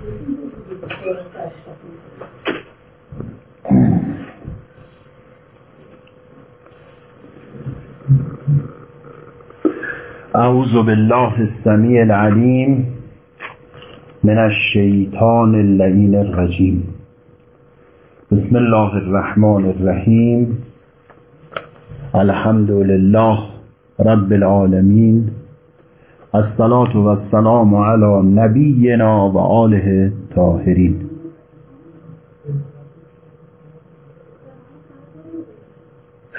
اعوذ بالله السمیع العلیم من الشیطان اللعین الرجیم. بسم الله الرحمن الرحیم. الحمد لله رب العالمین. الصلاة والسلام علی نبینا و آله طاهرین.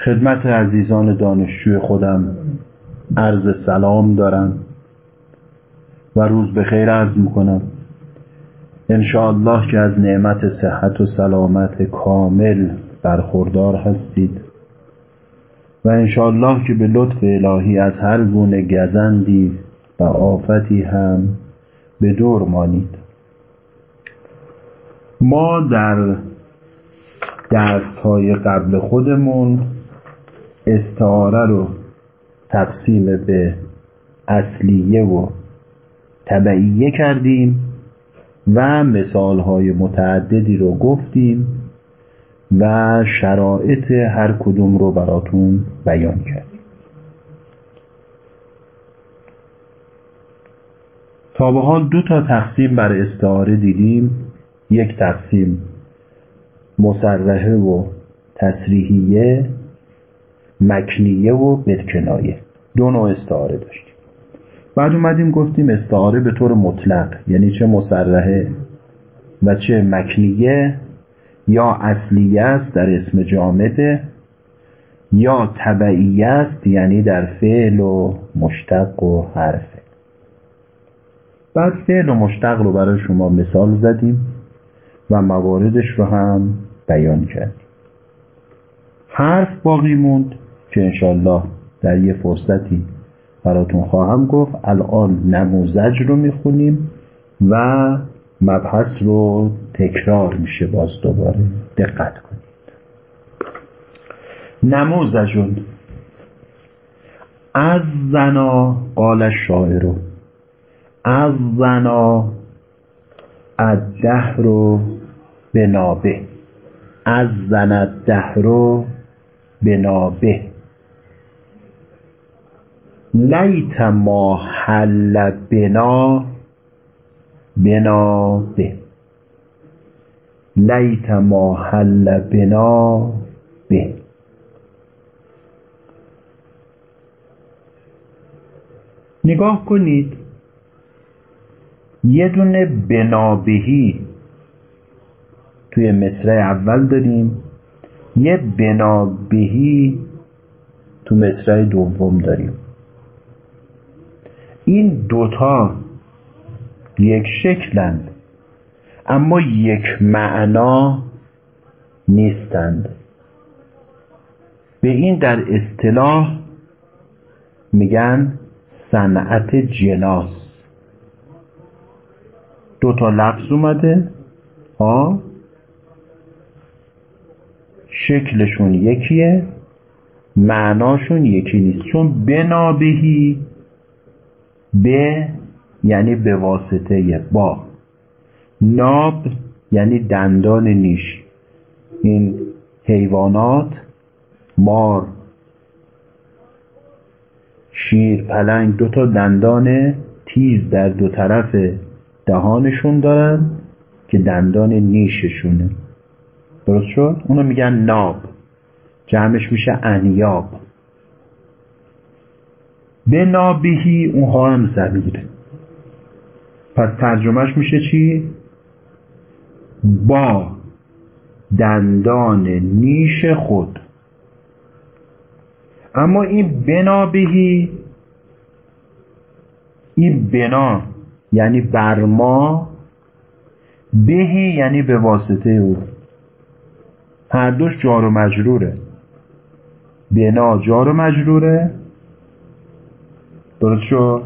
خدمت عزیزان دانشجوی خودم عرض سلام دارم و روز به خیر عرض می‌کنم. انشاءالله که از نعمت صحت و سلامت کامل برخوردار هستید و انشاءالله که به لطف الهی از هر گونه گزندی و آفتی هم به دور مانید. ما در درس های قبل خودمون استعاره رو تقسیم به اصلیه و تبعیه کردیم و مثال های متعددی رو گفتیم و شرایط هر کدوم رو براتون بیان کردیم. به حال دو تا تقسیم بر استعاره دیدیم. یک تقسیم مسرحه و تصریحیه مکنیه و بالکنایه دو نوع استعاره داشتیم. بعد اومدیم گفتیم استعاره به طور مطلق یعنی چه مسرحه و چه مکنیه یا اصلیه است در اسم جامده یا طبعیه است یعنی در فعل و مشتق و حرفه بعد فعل و مشتق رو برای شما مثال زدیم و مواردش رو هم بیان کردیم. حرف باقی موند که انشالله در یه فرصتی براتون خواهم گفت. الان نموزج رو می‌خونیم و مبحث رو تکرار میشه باز دوباره. دقت کنید. نموزجون از زنا قال شاعر از زنا الدهر به نابه از زن الدهر به نابه لیت ما حل بنا بنا به لیت ما حل بنا به نگاه کنید. یه دونه بنابهی توی مصرع اول داریم. یه بنابهی تو مصرع دوم داریم. این دوتا یک شکلند اما یک معنا نیستند. به این در اصطلاح میگن صنعت جناس. دو تا لفظ اومده. ها شکلشون یکیه. معناشون یکی نیست. چون بنابهی به یعنی به واسطه با. ناب یعنی دندان نیش. این حیوانات مار. شیر پلنگ دو تا دندان تیز در دو طرف دهانشون دارن که دندان نیششونه درست شد؟ اونو میگن ناب. جمعش میشه انیاب. به نابهی اونها هم زمیره پس ترجمهش میشه چی؟ با دندان نیش خود. اما این بنابهی این بنا یعنی بر ما بهی یعنی به واسطه او. هر دوش جار و مجروره. بنا جار و مجروره. درست شد؟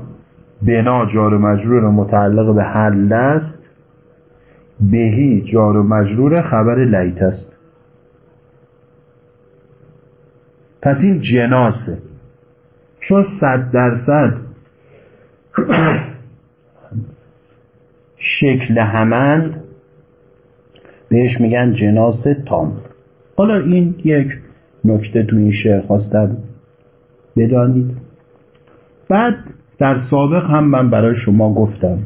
بنا جار و مجرور متعلق به حل است بهی جار و مجرور خبر لیت است. پس این جناسه. چون صد درصد شکل همند بهش میگن جناس تام. حالا این یک نکته تو این شعر خواستم بدانید. بعد در سابق هم من برای شما گفتم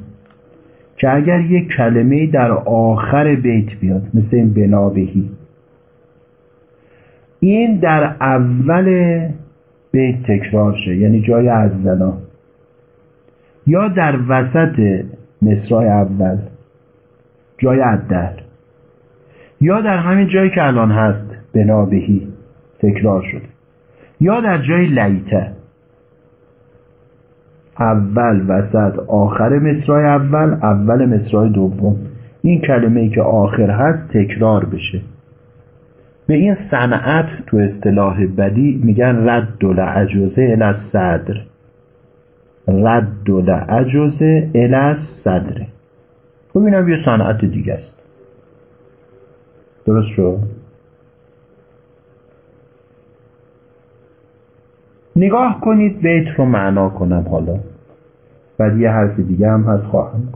که اگر یک کلمه در آخر بیت بیاد مثل این بنابهی این در اول بیت تکرار شه یعنی جای از زنا یا در وسط مصرای اول. جای عدل یا در همین جایی که الان هست بنابهی تکرار شده. یا در جای لیته اول وسط آخر مصرای اول اول مصرای دوم. این کلمه ای که آخر هست تکرار بشه. به این صنعت تو اصطلاح بدی میگن رد العجزه الی صدر رد العجزه الی صدر. خب اینم یه صنعت دیگه است. درست شد؟ نگاه کنید بیت رو معنا کنم حالا. بعد یه حرف دیگه هم هست خواهم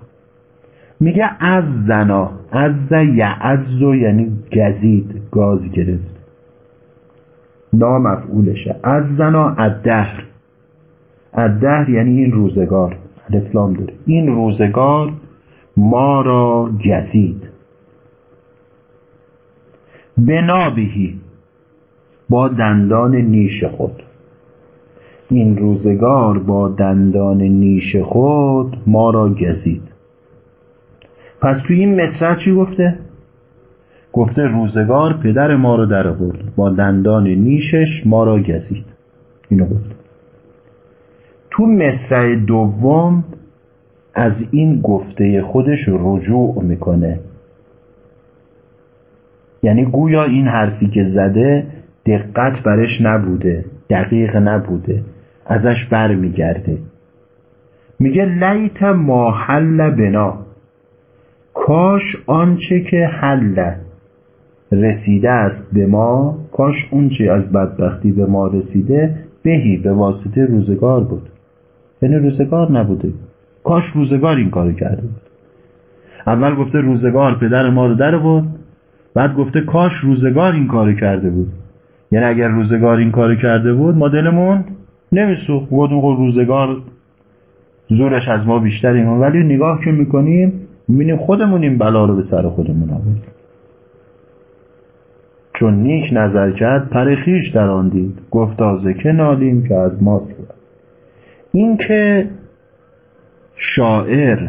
میگه از زنا از یعز یعنی گزید گاز گرفت. نامفعولشه. از زنا الدهر الدهر یعنی این روزگار الفلام داره این روزگار ما را گزید بنابهی با دندان نیش خود. این روزگار با دندان نیش خود ما را گزید پس توی این مصرع چی گفته؟ گفته روزگار پدر ما را در برد با دندان نیشش ما را گزید اینو گفته تو مصرع دوم از این گفته خودش رجوع می‌کنه. یعنی گویا این حرفی که زده دقت برش نبوده دقیق نبوده ازش بر میگرده میگه لیت ما حل بنا. کاش آنچه که حل رسیده است به ما کاش اونچه از بدبختی به ما رسیده بهی به واسطه روزگار بود. یعنی روزگار نبوده. کاش روزگار این کارو کرده بود. اول گفته روزگار پدر ما رو در بود بعد گفته کاش روزگار این کارو کرده بود. یعنی اگر روزگار این کارو کرده بود ما دلمون نمیسوخت. گفتم خب روزگار زورش از ما بیشتر این ولی نگاه که می‌کنیم می‌بینیم خودمون این بلا رو به سر خودمون آوردیم. چون نیک نظر کرد پرخیش در آن دید. گفت که نالیم که از ماست کرد این که شاعر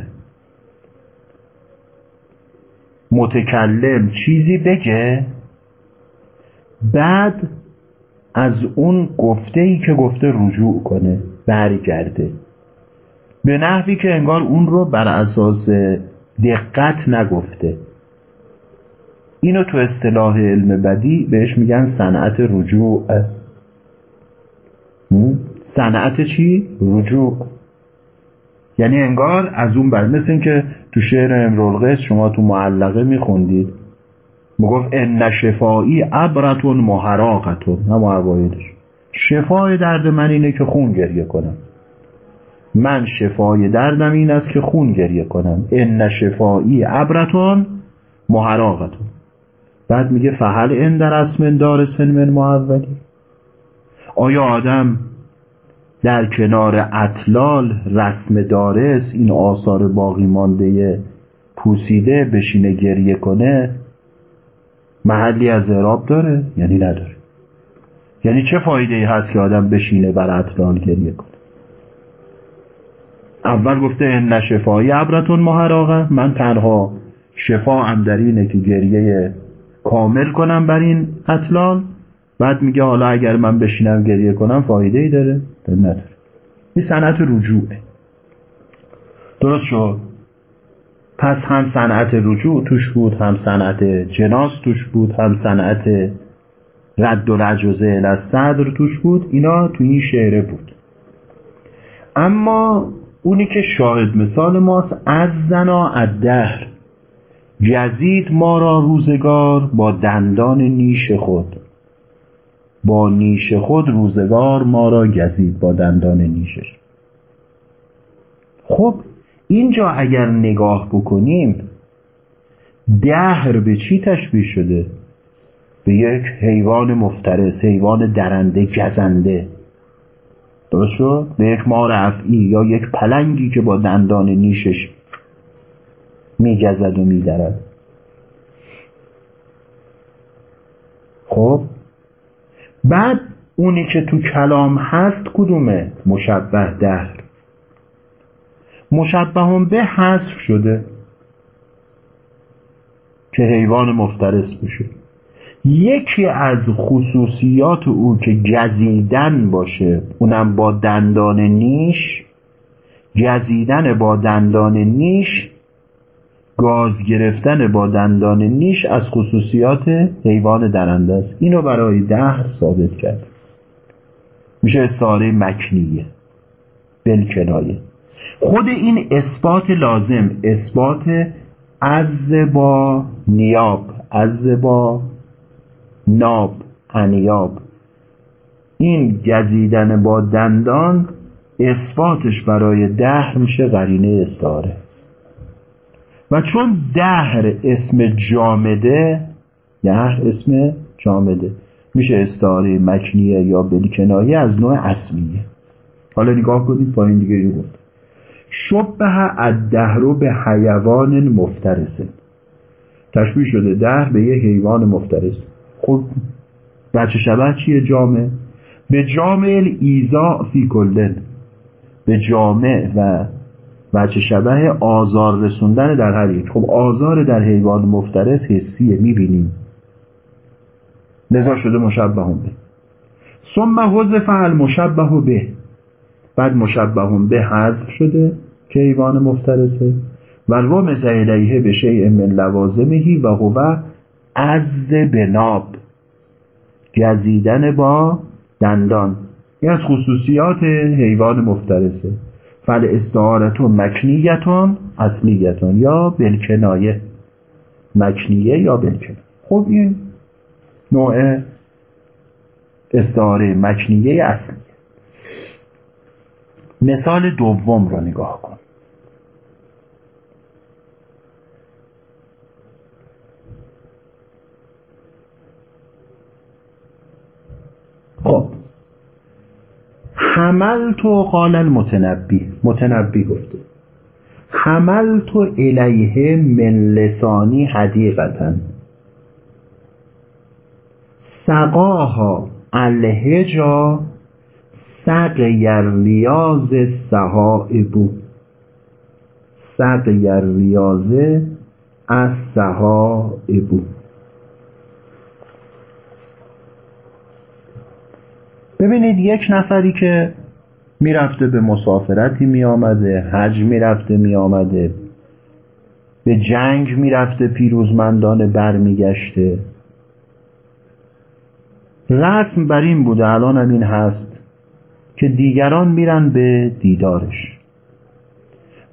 متکلم چیزی بگه بعد از اون گفته ای که گفته رجوع کنه برگرده. به نحوی که انگار اون رو بر اساس دقت نگفته. اینو تو اصطلاح علم بدی بهش میگن صنعت رجوع. صنعت چی؟ رجوع. یعنی انگار از اون بر مثل این که تو شعر امرالقیس شما تو معلقه میخوندید می‌گفت ان شفایی عبرتون محراقتون هم اوایلش شفای درد من اینه که خون گریه کنم. من شفای دردم این است که خون گریه کنم. ان شفایی عبرتون محراقتون. بعد میگه فهل ان در اسم دار من معولی آیا آدم در کنار اطلال رسم دارس این آثار باقی مانده پوسیده بشینه گریه کنه محلی از اعراب داره؟ یعنی نداره. یعنی چه فایده ای هست که آدم بشینه بر اطلال گریه کنه؟ اول گفته ان شفایی عبرتون محراقه. من تنها شفا هم در اینه که گریه کامل کنم بر این اطلال. بعد میگه حالا اگر من بشینم گریه کنم فایده ای داره. نداره. این صنعت رجوعه. درست شد؟ پس هم صنعت رجوع توش بود هم صنعت جناس توش بود هم صنعت رد و رجزه از صدر توش بود اینا تو این شعره بود. اما اونی که شاهد مثال ماست از زنا الدهر جزید ما را روزگار با دندان نیش خود با نیش خود روزگار ما را گزید با دندان نیشش. خب اینجا اگر نگاه بکنیم دهر به چی تشبیه شده؟ به یک حیوان مفترس حیوان درنده گزنده. درست شد؟ به یک مار افعی یا یک پلنگی که با دندان نیشش میگزد و میدرد. خب بعد اونی که تو کلام هست کدومه؟ مشبه دهر مشبه به حذف شده. که حیوان مفترس بشه یکی از خصوصیات او که گزیدن باشه اونم با دندان نیش. گزیدن با دندان نیش گاز گرفتن با دندان نیش از خصوصیات حیوان درنده است. اینو برای دهر ثابت کرد. میشه استعاره مکنیه. بلکنایه خود این اثبات لازم. اثبات از با نیاب. از با ناب. انیاب. این گزیدن با دندان اثباتش برای دهر میشه قرینه استعاره. چون دهر اسم جامده دهر اسم جامده. میشه استعاره مکنیه یا بلکنایه از نوع اصلیه. حالا نگاه کنید پایین دیگه رو گفت شبه الدهر به حیوان مفترسه. تشبیه شده دهر به یه حیوان مفترس. خب بچه شبه چیه جامع؟ به جامع ایزا فی کلن. به جامع و بچه شبه آزار رسوندن در هر یک. خب آزار در حیوان مفترس حسیه می‌بینیم. لذا شده مشبه به. ثم حذف المشبه به. بعد مشبه به حذف شده که حیوان مفترسه. و رمز الیه به شیء من لوازمهی و هو از بناب گزیدن با دندان. این از خصوصیات حیوان مفترسه. فل استعارتون مکنیتون اصلیتون یا بلکنایه مکنیه یا بلکنایه خب این نوع استعاره مکنیه اصلی. مثال دوم را نگاه کن. خب حمل تو قال المتنبی. متنبی گفته. حمل تو الیه من لسانی حدیقتا. سقاها الهجا سقی ریاض سهائبو سقی ریاض از سهائبو ببینید یک نفری که می‌رفته به مسافرتی میآمده حج می‌رفته میآمده به جنگ می‌رفته پیروزمندانه برمیگشته. رسم بر این بوده الان هم این هست که دیگران میرن به دیدارش.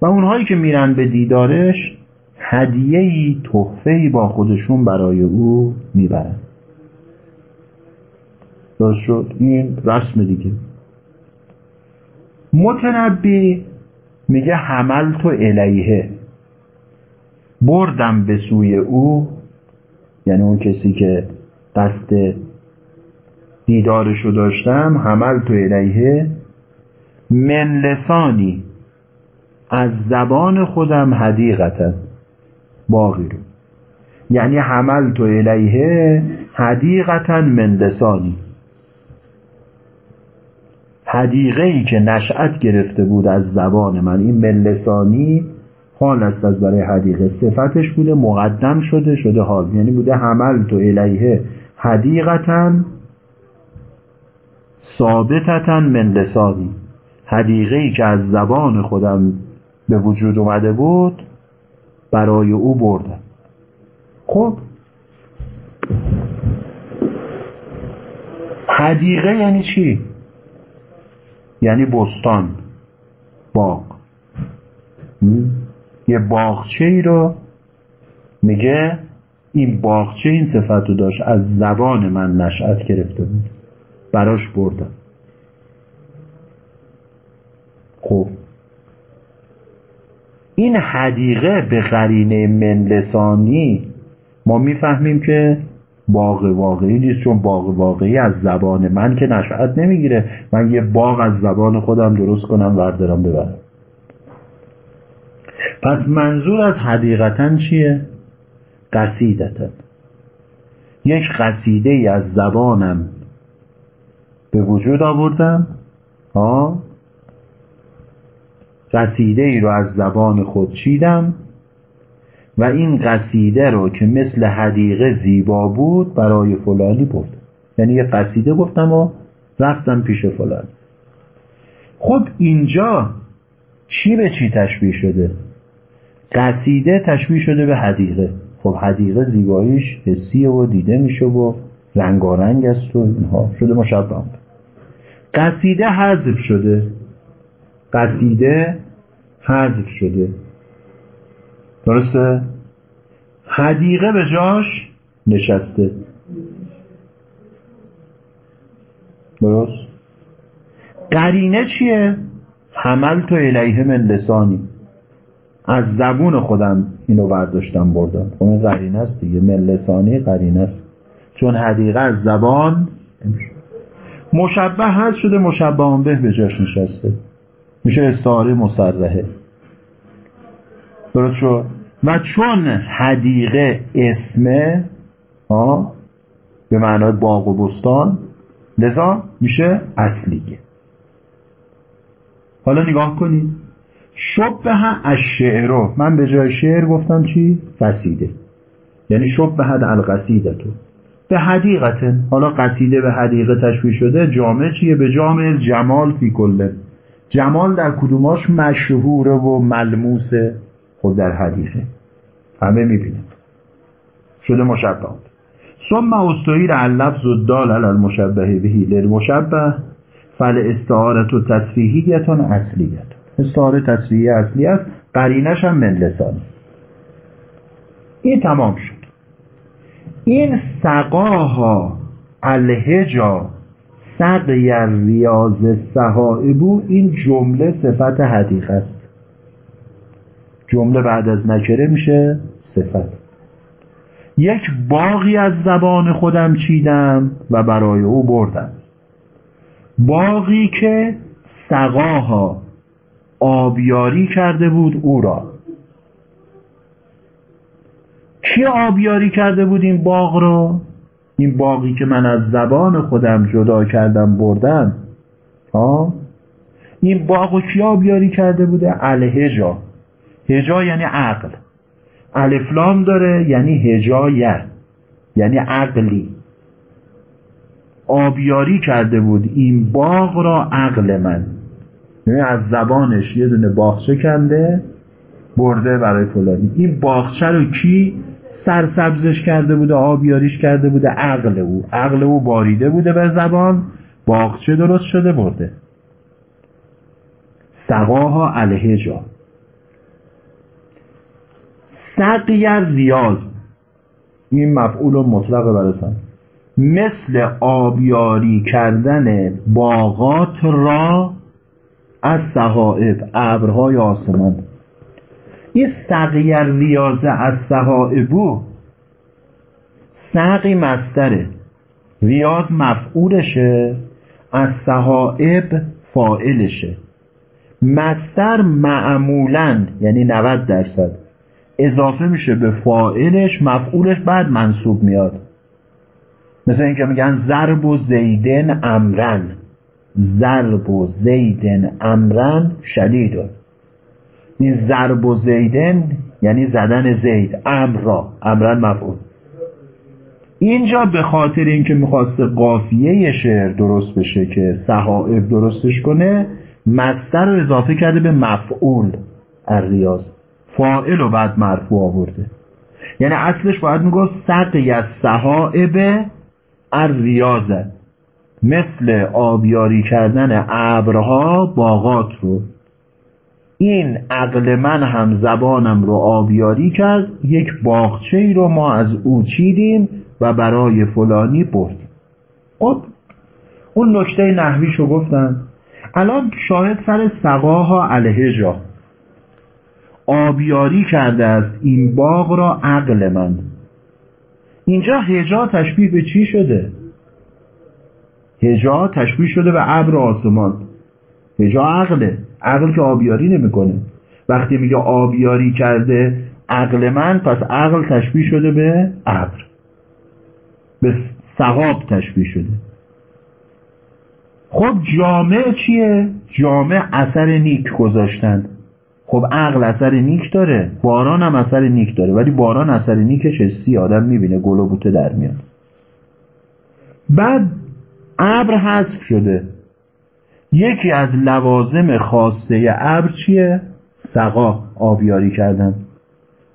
و اونهایی که میرن به دیدارش هدیهی تحفهی با خودشون برای او می‌برن. درست شد. این رسم دیگه. متنبی میگه حمل تو الیه بردم به سوی او. یعنی اون کسی که قصد دیدارشو داشتم حمل تو الیه من لسانی. از زبان خودم حدیقتا. باقی رو. یعنی حمل تو الیه حدیقتا من لسانی. حدیقه ای که نشأت گرفته بود از زبان من. این ملسانی حال است از برای حدیقه. صفتش بوده مقدم شده شده حال. یعنی بوده حمل تو الیه حدیقتا ثابتتا من لسانی حدیقه ای که از زبان خودم به وجود اومده بود برای او بردم. خب حدیقه یعنی چی؟ یعنی بستان باغ. یه باغچه ای رو میگه این باغچه این صفت رو داشت از زبان من نشأت گرفته بود. براش بردم. خب. این حدیقه به قرینه منلسانی ما می‌فهمیم که باغ واقعی نیست چون باغ واقعی از زبان من که نشأت نمی‌گیره. من یه باغ از زبان خودم درست کنم وردارم ببرم. پس منظور از حدیقتا چیه؟ قصیدتا. یک قصیده ای از زبانم به وجود آوردم ها؟ قصیده ای رو از زبان خود چیدم و این قصیده رو که مثل حدیقه زیبا بود برای فلانی بود یعنی یه قصیده گفتم و رفتم پیش فلان. خب اینجا چی به چی تشبیه شده؟ قصیده تشبیه شده به حدیقه. خب حدیقه زیباییش حسیه و دیده میشه و رنگارنگ است و اینها. شده مشبه قصیده حذف شده. قصیده حذف شده. درسته؟ حدیقه به جاش نشسته. درست؟ قرینه چیه؟ حمل تو الیه من لسانی از زبون خودم اینو برداشتم بردم. خب این قرینه است دیگه. من لسانی قرینه است. چون حدیقه از زبان مشبه هست شده مشبه به به جاش نشسته. میشه استعاره مصرحه. درست شد. و چون حدیقه اسمه ها به معنای باغ و بستان لذا میشه اصلیه. حالا نگاه کنید. شبه از شعرو من به جای شعر گفتم چی؟ قصیده. یعنی شبه هد القصیده تو به حدیقت حالا قصیده به حدیقه تشبیه شده جامعه چیه؟ به جامعه جمال فی کله. جمال در کدوماش مشهوره و ملموسه. خود در حدیثه. همه می‌بینن. شده مشبه ثم استویر اللفظ و دال علی المشبه بهی للمشبه فل استعارت و تصریحیتون اصلیت. استعاره تصریحی اصلی است قرینش هم من لسانی این تمام شد. این سقاها الهجا سقی ریاض صحائبو این جمله صفت حدیق است. جمله بعد از نکره میشه صفت. یک باقی از زبان خودم چیدم و برای او بردم. باقی که سقاها آبیاری کرده بود او را. کی آبیاری کرده بود این باغ را؟ این باقی که من از زبان خودم جدا کردم بردم. ها؟ این باغ و کی آبیاری کرده بوده؟ الهجا. هجا یعنی عقل. الفلام داره یعنی هجایه یعنی عقلی. آبیاری کرده بود این باغ را عقل من. یعنی از زبانش یه دونه باغچه کنده برده برای فلانی. این باغچه رو کی سرسبزش کرده بوده آبیاریش کرده بوده؟ عقل او. عقل او باریده بوده به زبان باغچه درست شده برده. سقاها الهجا. سقی ریاض. این مفعول مطلق برسن مثل آبیاری کردن باغات را از صحائب ابرهای آسمان. این سقی ریاضه از صحائبو سقی مستره. ریاض مفعولشه از صحائب فائلشه مستر معمولا یعنی 90 درصد. اضافه میشه به فائلش مفعولش بعد منصوب میاد. مثل اینکه میگن ضرب و زیدن امرن. ضرب و زیدن امرن شدیدون این ضرب و زیدن یعنی زدن زید. امر را. امرن مفعول. اینجا به خاطر اینکه می‌خواسته قافیه شعر درست بشه که صحائف درستش کنه مستر رو اضافه کرده به مفعول. الریاض. فائل رو بعد مرفوع آورده. یعنی اصلش باید می‌گفت سقی از صحائب الریاضه مثل آبیاری کردن ابرها باغات رو. این عقل من هم زبانم رو آبیاری کرد یک باغچه ای رو ما از او چیدیم و برای فلانی بردیم. خب اون نکته نحویش رو گفتم الان شاهد سر سقاها علیه جا. آبیاری کرده است. این باغ را عقل من. اینجا هجا تشبیه به چی شده؟ هجا تشبیه شده به ابر آسمان. هجا عقله. عقل که آبیاری نمی‌کنه. وقتی میگه آبیاری کرده عقل من پس عقل تشبیه شده به ابر. به سحاب تشبیه شده. خب جامع چیه؟ جامع اثر نیک گذاشتند خب عقل اثر نیک داره باران هم اثر نیک داره ولی باران اثر نیکش حسی آدم می‌بینه گل و بوته در میاد. بعد ابر حذف شده. یکی از لوازم خاصه ابر چیه؟ سقا آبیاری کردن.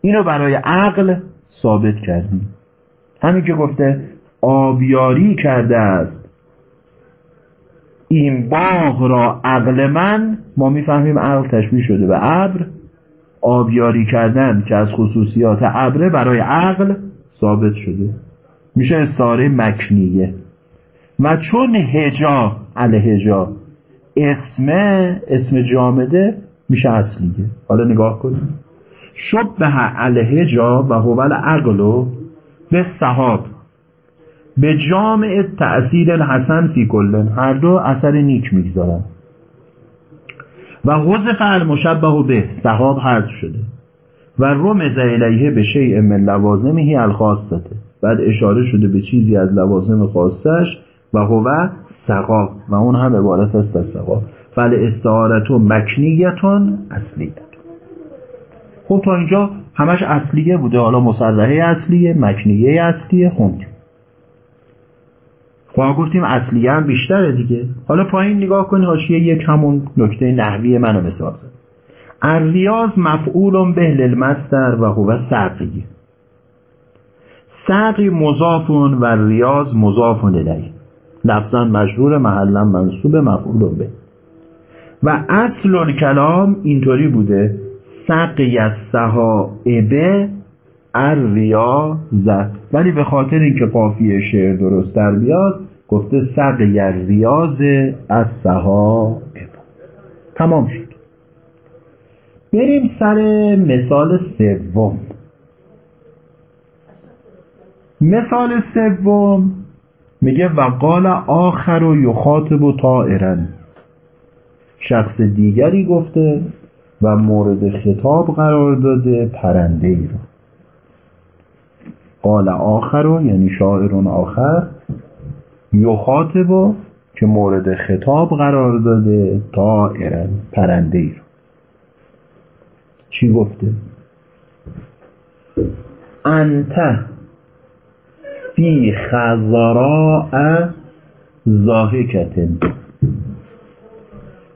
اینو برای عقل ثابت کردیم. همین که گفته آبیاری کرده است. این باغ را عقل من ما می‌فهمیم عقل تشبیه شده به ابر آبیاری کردن که از خصوصیات ابره برای عقل ثابت شده. میشه استعاره مکنیه. و چون هجا الهجا اسمه اسم جامده میشه اصلیه. حالا نگاه کنیم. شبه الهجا و هو العقل به صحاب به جامع تأثیر الحسن فی کلن. هر دو اثر نیک می‌گذارن. و حذف المشبه به صحاب حذف شده و رمز الیه به شیء من لوازمه الخاصته. بعد اشاره شده به چیزی از لوازم خاصش و هو سقا و اون هم عبارت است از سقا فل استعارت و مکنیتون اصلیت خب تا اینجا همش اصلیه بوده. حالا مصرحه اصلیه مکنیه اصلیه خوندیم خب گفتیم اصلیه هم بیشتره دیگه. حالا پایین نگاه کنی حاشیه یک همون نکته نحوی منو مثال زد. الریاض مفعول به للمستر و هو سقی سقی مضاف و ریاض مضاف الیه. لفظا مجرور محلا منصوب مفعول به. و اصل کلام اینطوری بوده. سقی از صحائبه الریاض ولی به خاطر اینکه قافیه شعر درست در بیاد گفته سقی ریاض از صحائب تمام شد. بریم سر مثال سوم. مثال سوم میگه وقال آخر و یخاطب و طائرن. شخص دیگری گفته و مورد خطاب قرار داده پرنده ای رو قال آخر یعنی شاعرون آخر. یخاطب که مورد خطاب قرار داده طائرن پرنده ای رو. چی گفته؟ انت فی خزراء زاهکت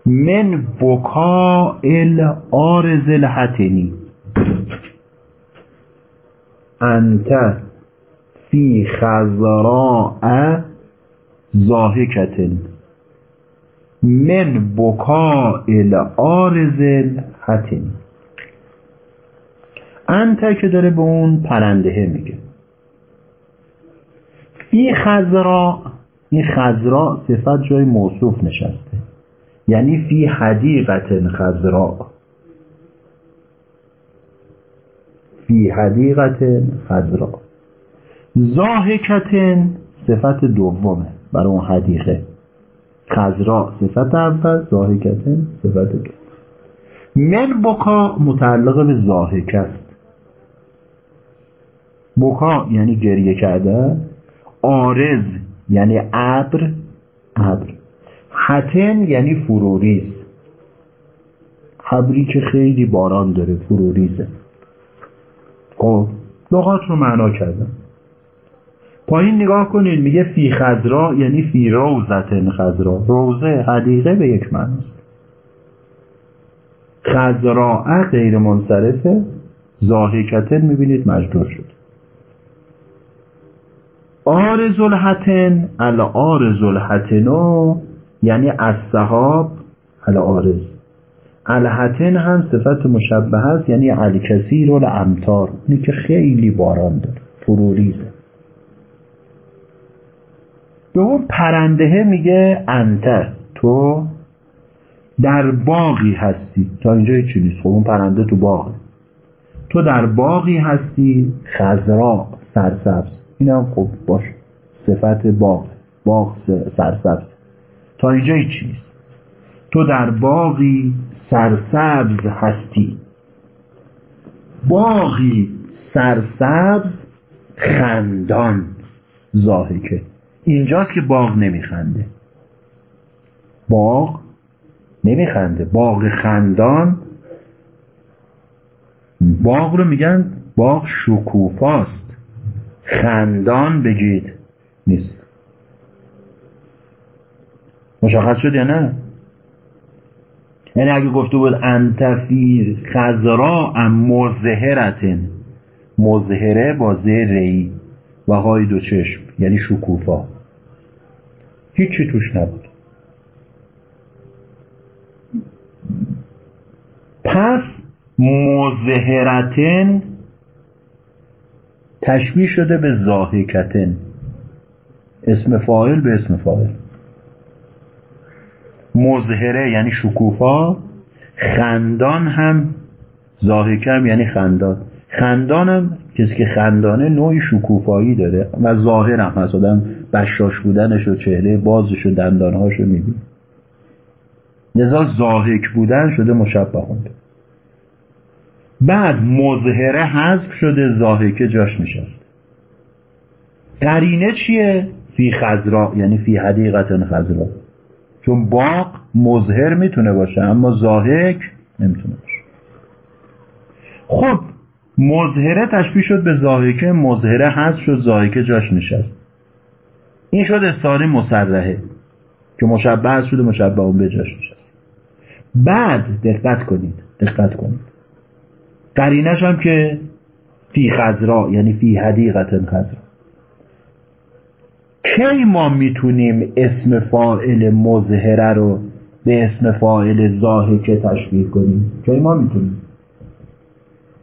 من بکاء الارز الحتنی انت فی خزراء زاهکت من بکاء الارز الحتنی انت که داره به اون پرنده میگه. فی خزرا این خزرا صفت جای موصوف نشسته. یعنی فی حدیقت خزرا فی حدیقت خزرا زاهکت صفت دومه. برای اون حدیقه. خزرا صفت اول زاهکت صفت دوم. من بکا متعلق به زاهک است. بکا یعنی گریه کرده آرز یعنی ابر ابر. حتن یعنی فروریز. ابری که خیلی باران داره فروریزه. خب لغات رو معنا کردم. پایین نگاه کنید میگه فی خزرا یعنی فی روزتن خزرا روزه حدیقه به یک معناست خزراعه غیر منصرفه زاهکتن می‌بینید مجدور شد. آرز الحتن ال آرز الحتنو یعنی از صحاب ال آرز. الحتن هم صفت مشبه است یعنی الکثیر الامتار. اینی که خیلی باران داره فروریزه. به اون پرنده میگه انت تو در باقی هستی. تا اینجا هیچی نیست. خب اون پرنده تو باغه. تو در باقی هستی. خزرا سرسبز. این هم خب باش صفت باغ. باغ سرسبز. تا اینجا هیچی نیست. تو در باقی سرسبز هستی. باقی سرسبز خندان. زاهکه اینجاست که باغ نمیخنده. باغ نمیخنده. باغ خندان باغ رو میگن باغ شکوفاست. خندان بگید نیست. مشخص شد یا نه؟ یعنی اگه گفته بود انتفیر خزرا ام مزهرتن. مزهره با و های دو چشم یعنی شکوفا. هیچی توش نبود. پس مزهرتن تشبیه شده به زاهکتن اسم فاعل به اسم فاعل. مظهره یعنی شکوفا خندان هم زاهکم یعنی خندان. خندانم کسی که خندانه نوعی شکوفایی داره و ظاهرم هست. آدم بشاش بودنش و چهره بازش و دندانهاش رو میبین لذا زاهک بودن شده مشبه بعد مظهره حذف شده زاهکه جاش نشسته. قرینه چیه؟ فی خزرا یعنی فی حدیقت خزرا چون باغ مظهر می‌تونه باشه اما زاهک نمی‌تونه باشه. خب مظهره تشبیه شد به زاهکه مظهره هست شد زاهکه جاش نشست. این شد استعاره مسرحه که مشبه هست شده مشبه اون به جاش نشست. بعد دقت کنید دقت کنید. قرینش هم که فی خزرا یعنی فی حدیقت خزرا کی ما می‌تونیم اسم فاعل مظهره رو به اسم فاعل زاهکه تشبیه کنیم؟ کی ما می‌تونیم؟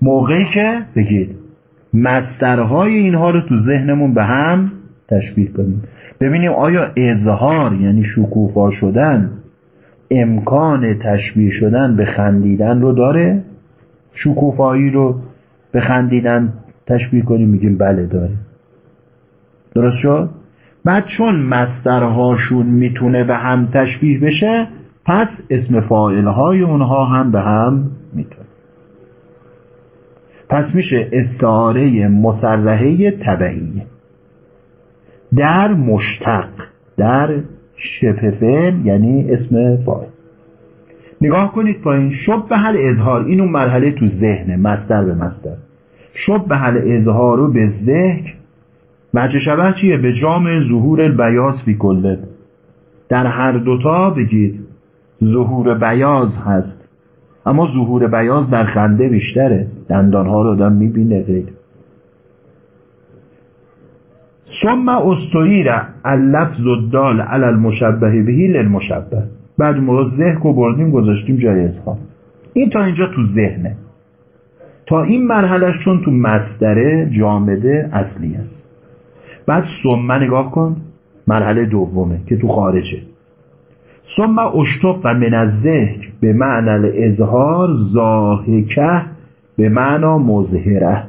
موقعی که بگید مسترهای اینها رو تو ذهنمون به هم تشبیه کنیم. ببینیم آیا اظهار یعنی شکوفا شدن امکان تشبیه شدن به خندیدن رو داره؟ شکوفایی رو به خندیدن تشبیه کنیم میگیم بله داره. درست شد؟ بعد چون مسترهاشون می‌تونه به هم تشبیه بشه پس اسم فاعلهای اونها هم به هم می‌تونه. پس میشه استعاره مسرحه طبعی در مشتق در شبه یعنی اسم فاعل. نگاه کنید پایین شب به حل اظهار این اون مرحله تو ذهنه مستر به مستر شب به حل اظهار به ذهن وجه شبه چیه؟ به جام ظهور البیاز فی کله در هر دوتا بگید ظهور بیاز هست. اما ظهور بیاز در خنده بیشتره. دندانها رو آدم می‌بینه. غیر ثم استویر اللفظ الدال علی المشبه بهی للمشبه. بعد ما ذهن رو بردیم گذاشتیم جای اظهار این تا اینجا تو ذهنه. تا این مرحلهش چون تو مصدره جامده اصلی است. بعد ثم نگاه کن مرحله دومه که تو خارجه. ثم اشتق من از ذهن به معنی اظهار زاهکه به معنا مظهره.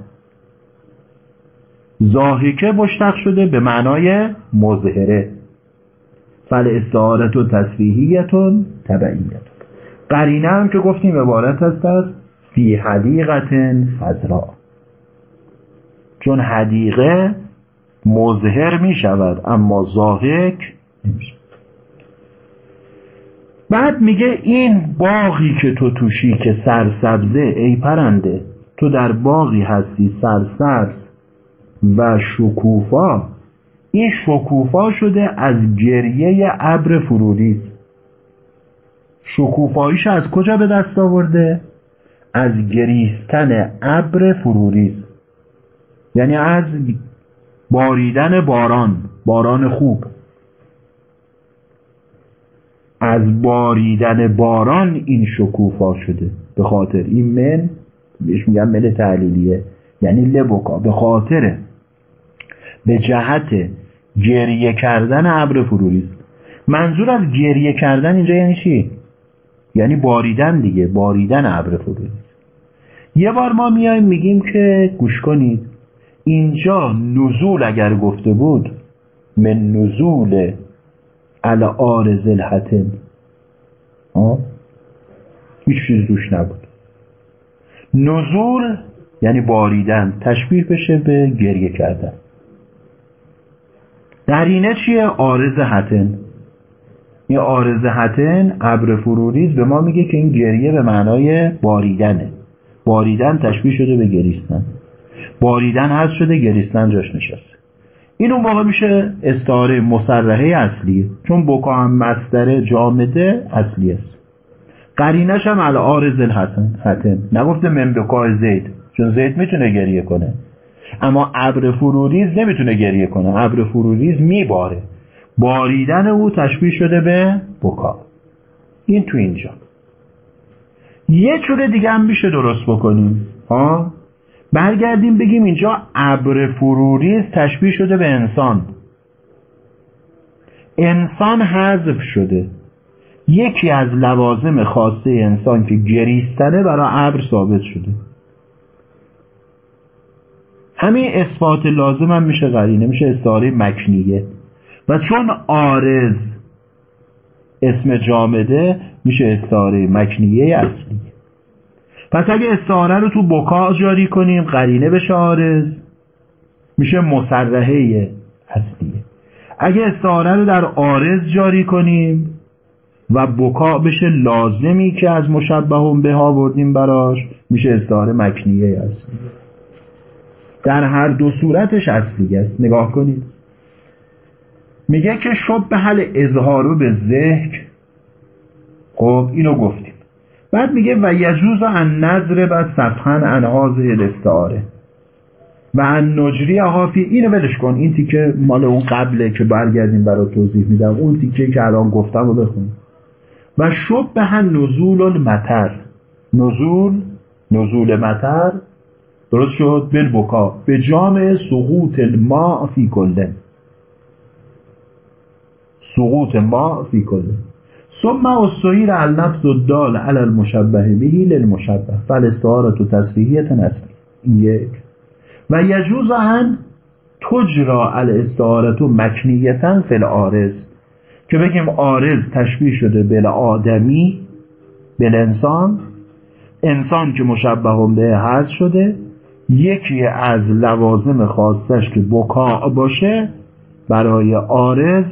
زاهکه مشتق شده به معنای مظهره. فل استعارت و تصریحیتون تبعیتون. قرینه هم که گفتیم عبارت است از فی حدیقت خزرا چون حدیقه مظهر می شود اما زاهک نمی بعد میگه این باغی که تو توشی که سرسبزه ای پرنده تو در باغی هستی سرسبز و شکوفا. این شکوفا شده از گریه ابر فروریز شکوفاییش از کجا به دست آورده؟ از گریستن ابر فروریز یعنی از باریدن باران باران خوب. از باریدن باران این شکوفا شده. به خاطر این من بهش میگن من تعلیلیه یعنی لبکا به خاطر به جهت گریه کردن ابر فروریز منظور از گریه کردن اینجا یعنی چی؟ یعنی باریدن دیگه باریدن ابر فروریز یه بار ما میایم میگیم که گوش کنید اینجا نزول اگر گفته بود من نزول علی آرز الحتم هیچ چیز روش نبود. نزول یعنی باریدن تشبیه بشه به گریه کردن. قرینه چیه؟ آرز حتن این آرز حتن ابر فروریز به ما میگه که این گریه به معنای باریدنه. باریدن تشبیه شده به گریستن. باریدن هست شده گریستن جاش نشست این اون موقع میشه استعاره مسرحه اصلیه چون بکا هم مستر جامده اصلی است. قرینش هم الارز الحسن حتن. نگفته من بکای زید. چون زید می‌تونه گریه کنه. اما ابر فروریز نمی‌تونه گریه کنه. ابر فروریز میباره. باریدن او تشبیه شده به بکا. این تو اینجا. یه جور دیگه هم میشه درست بکنیم. ها؟ برگردیم بگیم اینجا ابر فروریز تشبیه شده به انسان. انسان حذف شده. یکی از لوازم خاصه انسان که گریستنه برای ابر ثابت شده. همین اثبات لازم هم میشه قرینه میشه استعاره مکنیه. و چون آرز اسم جامده میشه استعاره مکنیه اصلی. پس اگه استعاره رو تو بکا جاری کنیم قرینه بشه آرز میشه مسرحه اصلیه. اگه استعاره رو در آرز جاری کنیم و بکا بشه لازمی که از مشبه به ها بردیم براش میشه استعاره مکنیه اصلیه در هر دو صورتش اصلی است. نگاه کنید. میگه که شب به حل اظهارو به ذهن خب اینو گفتیم. بعد میگه و یجوز ان نظر و صفحن ان الاستعاره و ان نجری حافی اینو ولش کن. این تیکه مال اون قبله که برگردیم برای توضیح میدم. اون تیکه که الان گفتم رو بخون. و شب به هم نزول المطر. نزول نزول مطر. درست شد؟ بکا به جامع سقوط الماء فی کله سقوط ما فی کله ثم استعیر اللفظ الدال علی المشبه بهی للمشبه. فالاستعاره تصریحیت اصلی این یک. و یجوز ان تجرا الاستعاره مکنیتا فی العارض. که بگیم عارض تشبیه شده بل آدمی بل انسان انسان که مشبه به هست شده. یکی از لوازم خاصش که بکا باشه برای آرز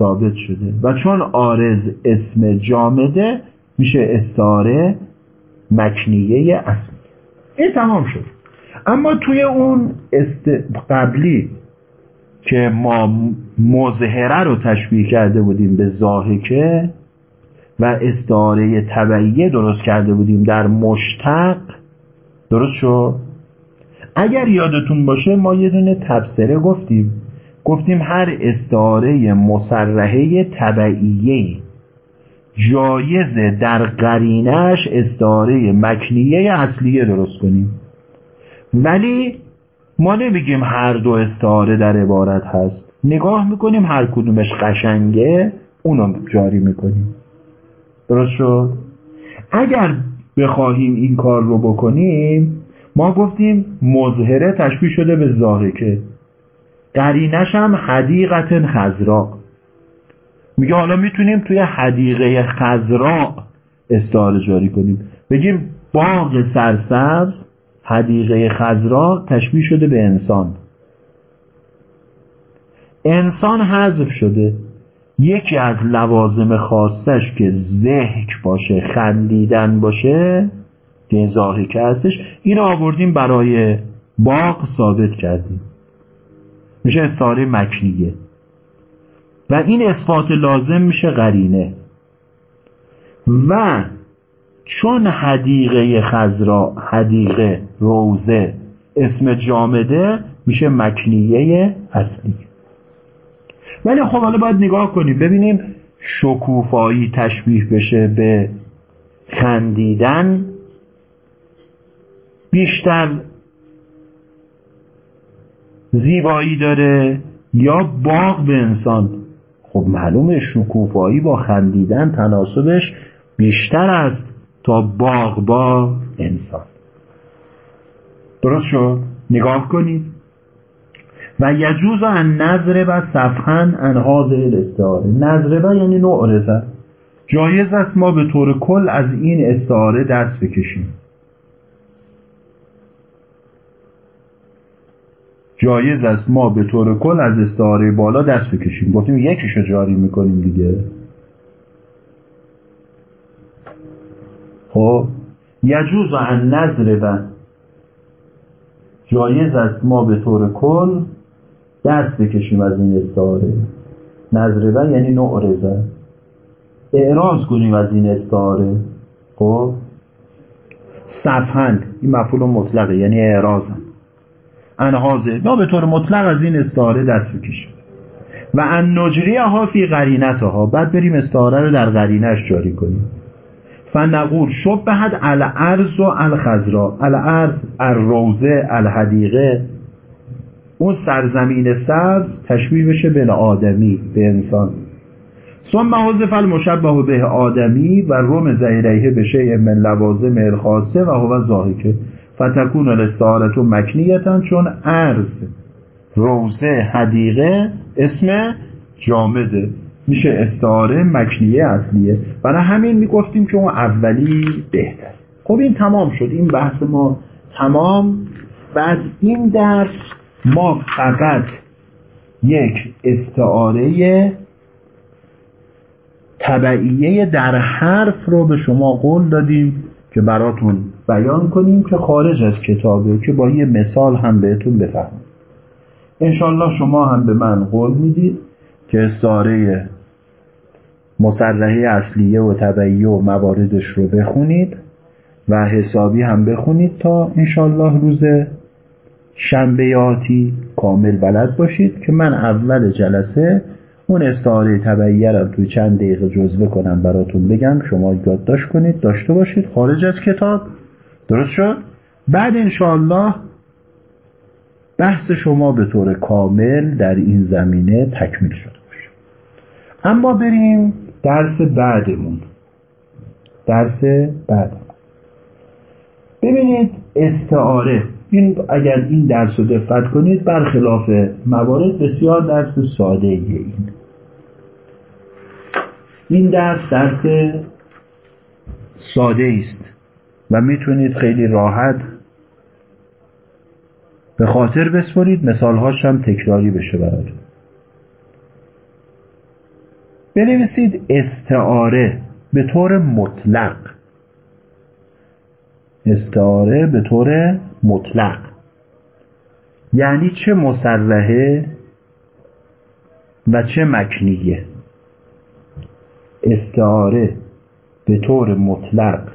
ثابت شده. و چون آرز اسم جامده میشه استاره مکنیه اصلی این تمام شد. اما توی اون است... قبلی که ما مظهره رو تشبیه کرده بودیم به زاهکه و استعاره طبعیه درست کرده بودیم در مشتق درست شد؟ اگر یادتون باشه ما یه دونه تبصره گفتیم. گفتیم هر استعاره مسرحه طبعیه جایزه در قرینش استعاره مکنیه اصلیه درست کنیم. ولی ما نمیگیم هر دو استعاره در عبارت هست. نگاه می‌کنیم هر کدومش قشنگه اونو جاری می‌کنیم. درست شد؟ اگر بخواهیم این کار رو بکنیم ما گفتیم مظهره تشبیه شده به ظاهکه قرینش هم حدیقت خزرا میگه حالا می‌تونیم توی حدیقه خزرا استعاره جاری کنیم. بگیم باغ سرسبز حدیقه خزرا تشبیه شده به انسان. انسان حذف شده. یکی از لوازم خاصش که ذهک باشه خندیدن باشه که که هستش این آوردیم برای باغ ثابت کردیم. میشه استعاره مکنیه. و این اثبات لازم میشه قرینه. و چون حدیقه خزرا حدیقه روزه اسم جامده میشه مکنیه اصلی. ولی خب حالا باید نگاه کنیم. ببینیم شکوفایی تشبیه بشه به خندیدن. بیشتر زیبایی داره یا باغ به انسان؟ خب معلومه شکوفایی با خندیدن تناسبش بیشتر است تا باغ با انسان. درست شد؟ نگاه کنید. و یجوز ان نظر و صفحن ان حاضر الاستعاره. نظر یعنی نوع رزن جایز است ما به طور کل از این استعاره دست بکشیم. جایز است ما به طور کل از استعاره بالا دست بکشیم. گفتیم یکیشو جاری می‌کنیم دیگه. خب؟ یجوز ان نظر و جایز است ما به طور کل دست بکشیم از این استعاره. نظره یعنی نوع رزه اعراض کنیم از این استعاره. خب؟ صفحن این مفعول مطلقه یعنی اعراضن انحازه. ما به طور مطلق از این استعاره دست بکشیم و ان نجریه ها فی قرینتها. بعد بریم استعاره رو در قرینش جاری کنیم. فنقول شبهت الارض و الخزرا الارض الروزه الحدیقه. اون سرزمین سبز تشبیه بشه به آدمی به انسان. ثم حذف المشبه به آدمی و روم زیریه شیء من لوازم الخاصه و هو ضاحکه فتکون الاستعارت مکنیتا چون ارز روزه حدیقه اسم جامده میشه استعاره مکنیه اصلیه. برای همین می‌گفتیم که اون اولی بهتر خب این تمام شد. این بحث ما تمام. و از این درس ما فقط یک استعاره طبعیه در حرف رو به شما قول دادیم. که براتون بیان کنیم که خارج از کتابه که با یه مثال هم بهتون بفهمیم انشالله شما هم به من قول می‌دید که استعاره مسرحه اصلیه و طبعیه و مواردش رو بخونید و حسابی هم بخونید تا انشالله روز شنبه آتی کامل بلد باشید که من اول جلسه اون استعاره طبعیه رو توی چند دقیقه جزوه کنم براتون بگم. شما یادداشت کنید داشته باشید. خارج از کتاب. درست شد؟ بعد انشالله بحث شما به طور کامل در این زمینه تکمیل شده باشه. اما بریم درس بعدمون. درس بعد ببینید استعاره. این اگر این درس رو دقت کنید برخلاف موارد بسیار درس ساده این. این درس درس ساده است و می‌تونید خیلی راحت به خاطر بسپرید مثالهاش هم تکراری بشه براتون. بنویسید استعاره به طور مطلق. استعاره به طور مطلق. یعنی چه مسرحه و چه مکنیه. استعاره به طور مطلق.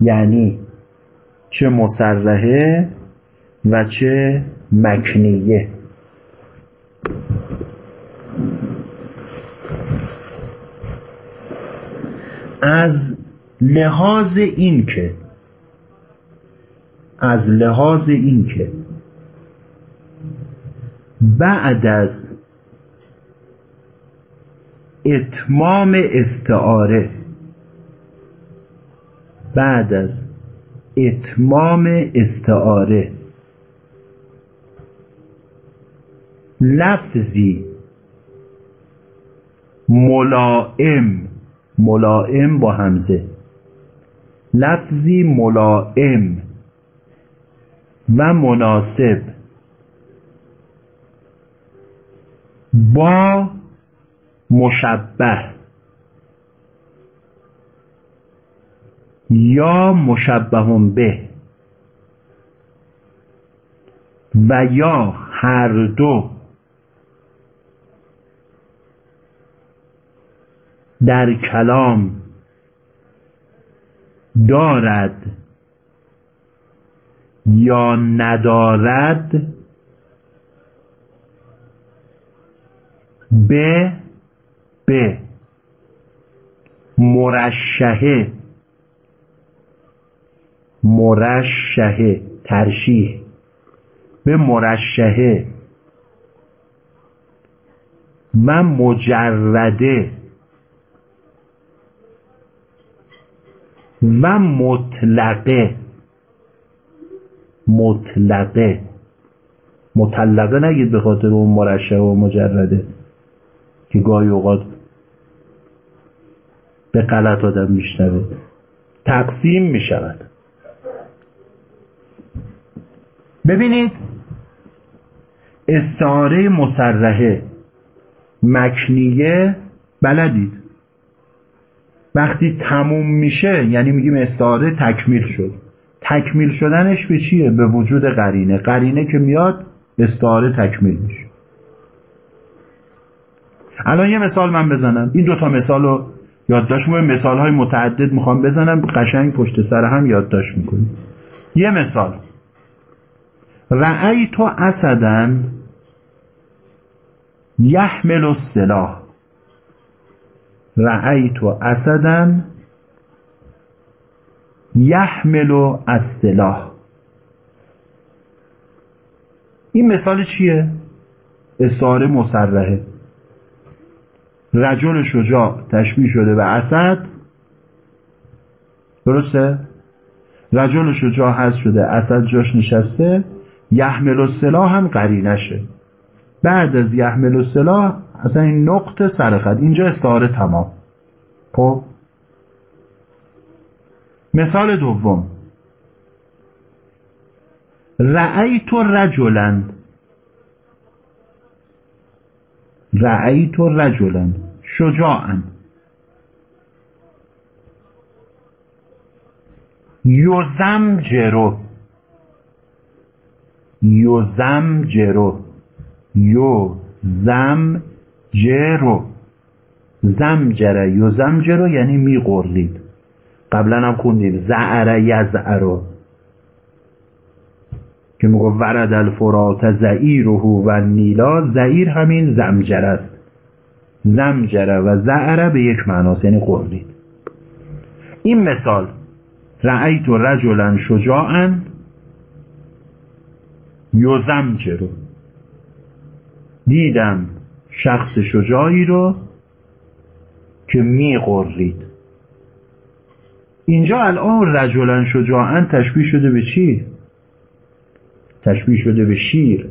یعنی چه مسرحه و چه مکنیه. از لحاظ این که از لحاظ این که بعد از اتمام استعاره. بعد از اتمام استعاره. لفظی ملائم ملائم با همزه لفظی ملائم و مناسب. با مشبه. یا مشبه به. و یا هر دو. در کلام دارد یا ندارد به به مرشهه مرشهه ترشیح. به مرشهه و مجرده. و مطلقه. مطلقه. مطلقه نگید به خاطر اون مرشه و مجرده که گاهی اوقات به غلط آدم میشنوه. تقسیم می‌شود. ببینید استعاره مسرحه مکنیه بلدید. وقتی تموم میشه یعنی میگیم استعاره تکمیل شد. تکمیل شدنش به چیه؟ به وجود قرینه. قرینه که میاد استعاره تکمیل میشه. الان یه مثال من بزنم. این دوتا مثال رو یادداشت می‌کنم مثال های متعدد می‌خوام بزنم. قشنگ پشت سر هم یادداشت می‌کنیم یه مثال. رأی تو اسدن یحمل السلاح. رأی تو اسدن یحمل السلاح. این مثال چیه؟ استعاره مسرحه رجل شجاع تشبیه شده به اسد. درسته؟ رجل شجاع هست شده اسد جاش نشسته. یحمل السلاح هم قرینشه. بعد از یحمل السلاح اصلا این نقطه سرخد اینجا استعاره تمام. خب؟ مثال دوم. رأیت رجلا. رأیت رجلا شجاعا. یزمجرو یزمجرو یزمجرو زمجره یزمجرو یعنی میقرلید قبلا هم خوندیم. زعره یزعرو. که میگو ورد الفرات زعیره و نیلا زعیر همین زمجره است. زمجره و زعره به یک معناست یعنی قرلید این مثال رأیت رجلا شجاعا یزمجرو دیدم شخص شجاعی رو که میقرید اینجا الان رجلا شجاعا تشبیه شده به چی؟ تشبیه شده به شیر.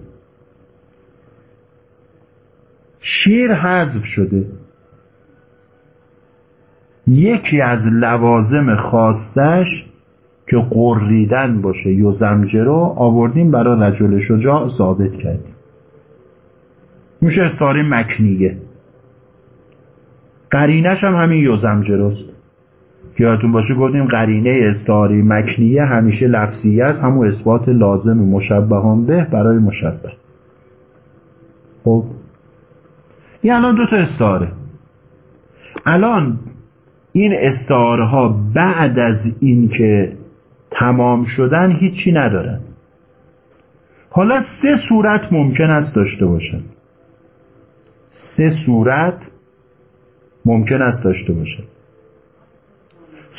شیر حذف شده. یکی از لوازم خاصش که قریدن باشه. یو رو آوردیم برای رجل شجاع ثابت کردیم. میشه استعاره مکنیه. قرینش هم همین یوزمجروست که یادتون باشه گفتیم قرینه استعاره مکنیه همیشه لفظیه است همون اثبات لازم مشبهان به برای مشبه. خب؟ این الان دو تا استعاره. الان این استعاره بعد از اینکه تمام شدن هیچی ندارن. حالا سه صورت ممکن است داشته باشن. سه صورت ممکن است داشته باشه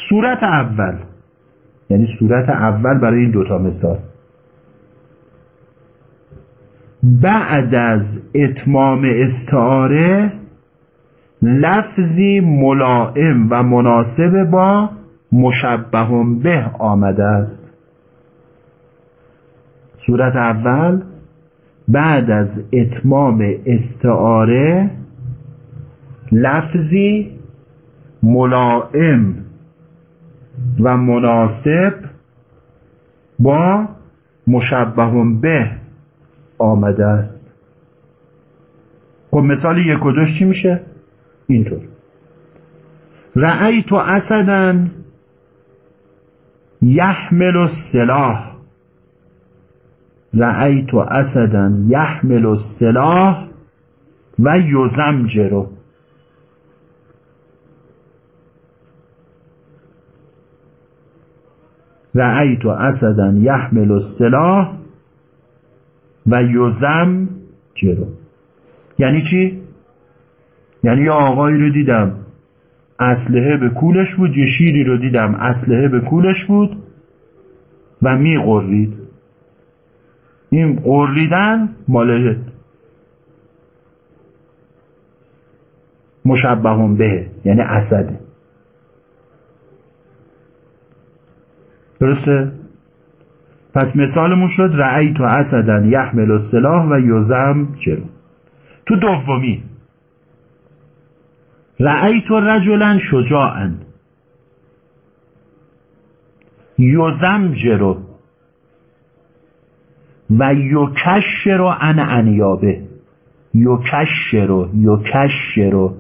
صورت اول. یعنی صورت اول برای این دوتا مثال. بعد از اتمام استعاره لفظی ملائم و مناسب با مشبه به آمده است. صورت اول بعد از اتمام استعاره لفظی ملائم و مناسب با مشبه به آمده است. خب مثال یک و دوش چی میشه؟ اینطور. رأی تو اسدن یحمل السلاح. رأیت اسدا یحمل السلاح و یزمجرو رأیت اسدا یحمل السلاح و یزم جرو. یعنی چی؟ یعنی یه آقایی رو دیدم اسلحه به کولش بود یه شیری رو دیدم اسلحه به کولش بود و می غرید این قریدن مال مشبهون به یعنی اسده. درسته؟ پس مثالمون شد رعی تو اسدن یحمل السلاح و یوزم جلو. تو دومی. رعی تو رجلا شجاعا. یوزم جرو و یکشر عن انیابه. یکشر یکشر.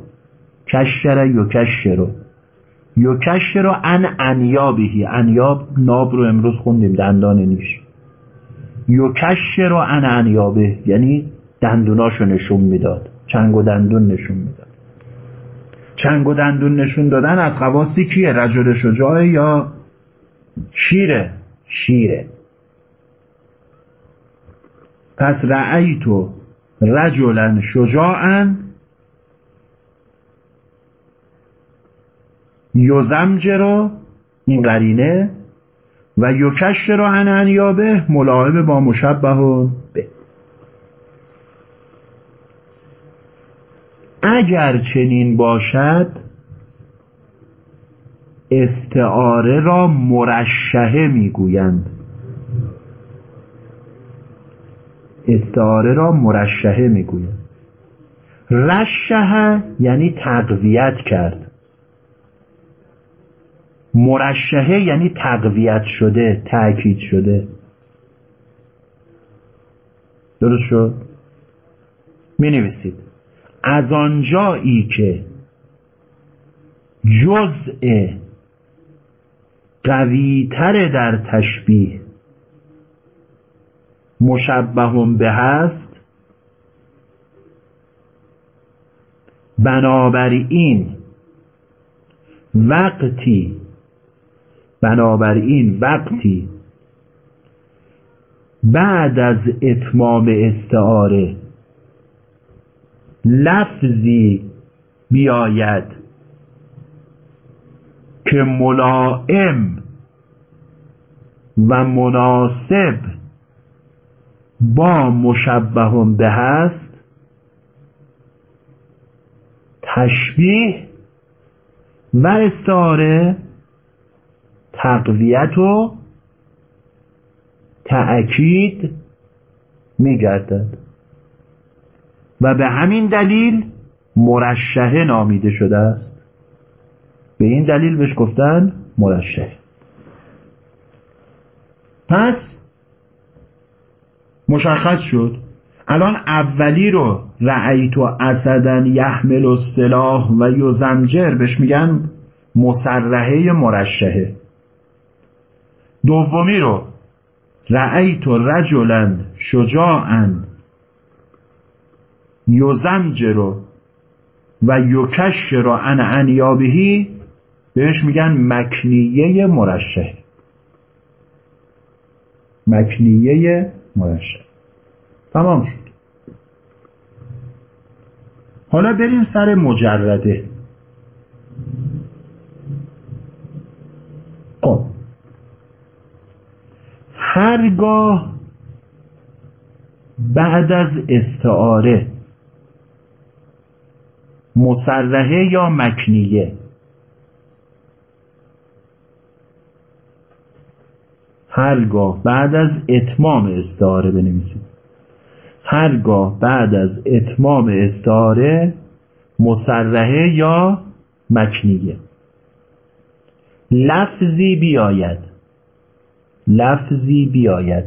کشر یکشر یکشر عن انیابهی انیاب ناب رو امروز خوندیم دندان نیش. یکشر عن انیابه یعنی دندوناشو نشون می‌داد. چنگ و دندون نشون می‌داد. چنگ و دندون نشون دادن از خواستی کیه؟ رجل شجاعه یا شیره؟ شیره. پس رأیتو رجلا شجاعا یوزمجرو این قرینه و یکش را انیابه ملاعبه با مشبه به. اگر چنین باشد استعاره را مرشهه می‌گویند. استعاره را مرشهه می‌گویند. رشه یعنی تقویت کرد. مرشهه یعنی تقویت شده تأکید شده. درست شد؟ می نویسید از آنجایی که جزء قویتر در تشبیه مشبه به هست بنابراین وقتی بنابراین وقتی بعد از اتمام استعاره لفظی بیاید که ملائم و مناسب با مشبه به هست تشبیه و استعاره تقویت و تأکید میگردد. و به همین دلیل مرشحه نامیده شده است. به این دلیل بهش گفتن مرشحه. پس مشخص شد. الان اولی رو رعیت و اسدن یحمل و سلاح و یوزمجر بهش میگن مسرحه مرشحه. دومی رو. رأیت رجلا شجاعا. یزمجر و یکشر عن انیابهی بهش میگن مکنیه مرشه مکنیه مرشه تمام شد. حالا بریم سر مجرده خب هرگاه بعد از استعاره مسرحه یا مکنیه هرگاه بعد از اتمام استعاره بنویسید. هرگاه بعد از اتمام استعاره مسرحه یا مکنیه. لفظی بیاید. لفظی بیاید.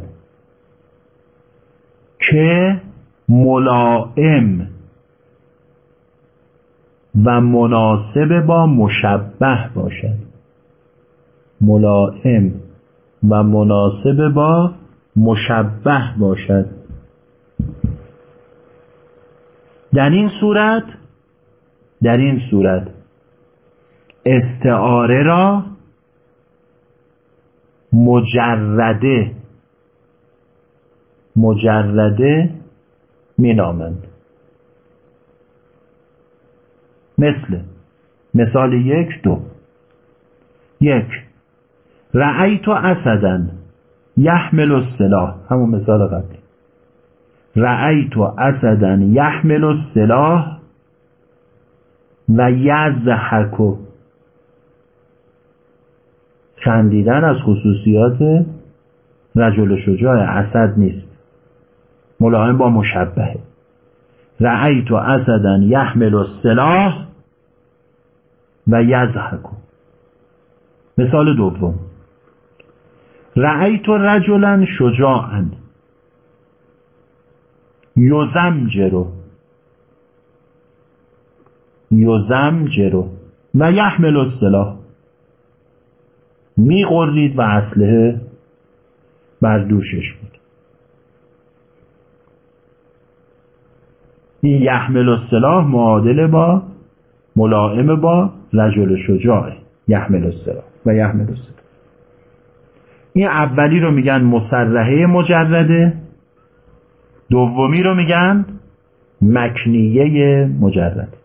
که ملائم و مناسب با مشبه باشد. ملائم و مناسب با مشبه باشد. در این صورت در این صورت استعاره را مجرده مجرده مینامند. مثل مثال یک دو. یک. رأیت اسدن یحمل السلاح. همون مثال قبلی. رأیت اسدن یحمل السلاح و یزحکو خندیدن از خصوصیات رجل شجاع اسد نیست. ملاهم با مشبهه. رأیت اسدا یحمل السلاح و یزحک مثال دوم. رأیت رجلا شجاعا. یزمجرو یزمجرو و یحمل السلاح. میقرید و اسلحه بر دوشش بود. این یحمل السلاح معادل با ملائم با رجل شجاع یحمل السلاح و یحمل السلاح. این اولی رو میگن مسرحه مجرده دومی رو میگن مکنیه مجرد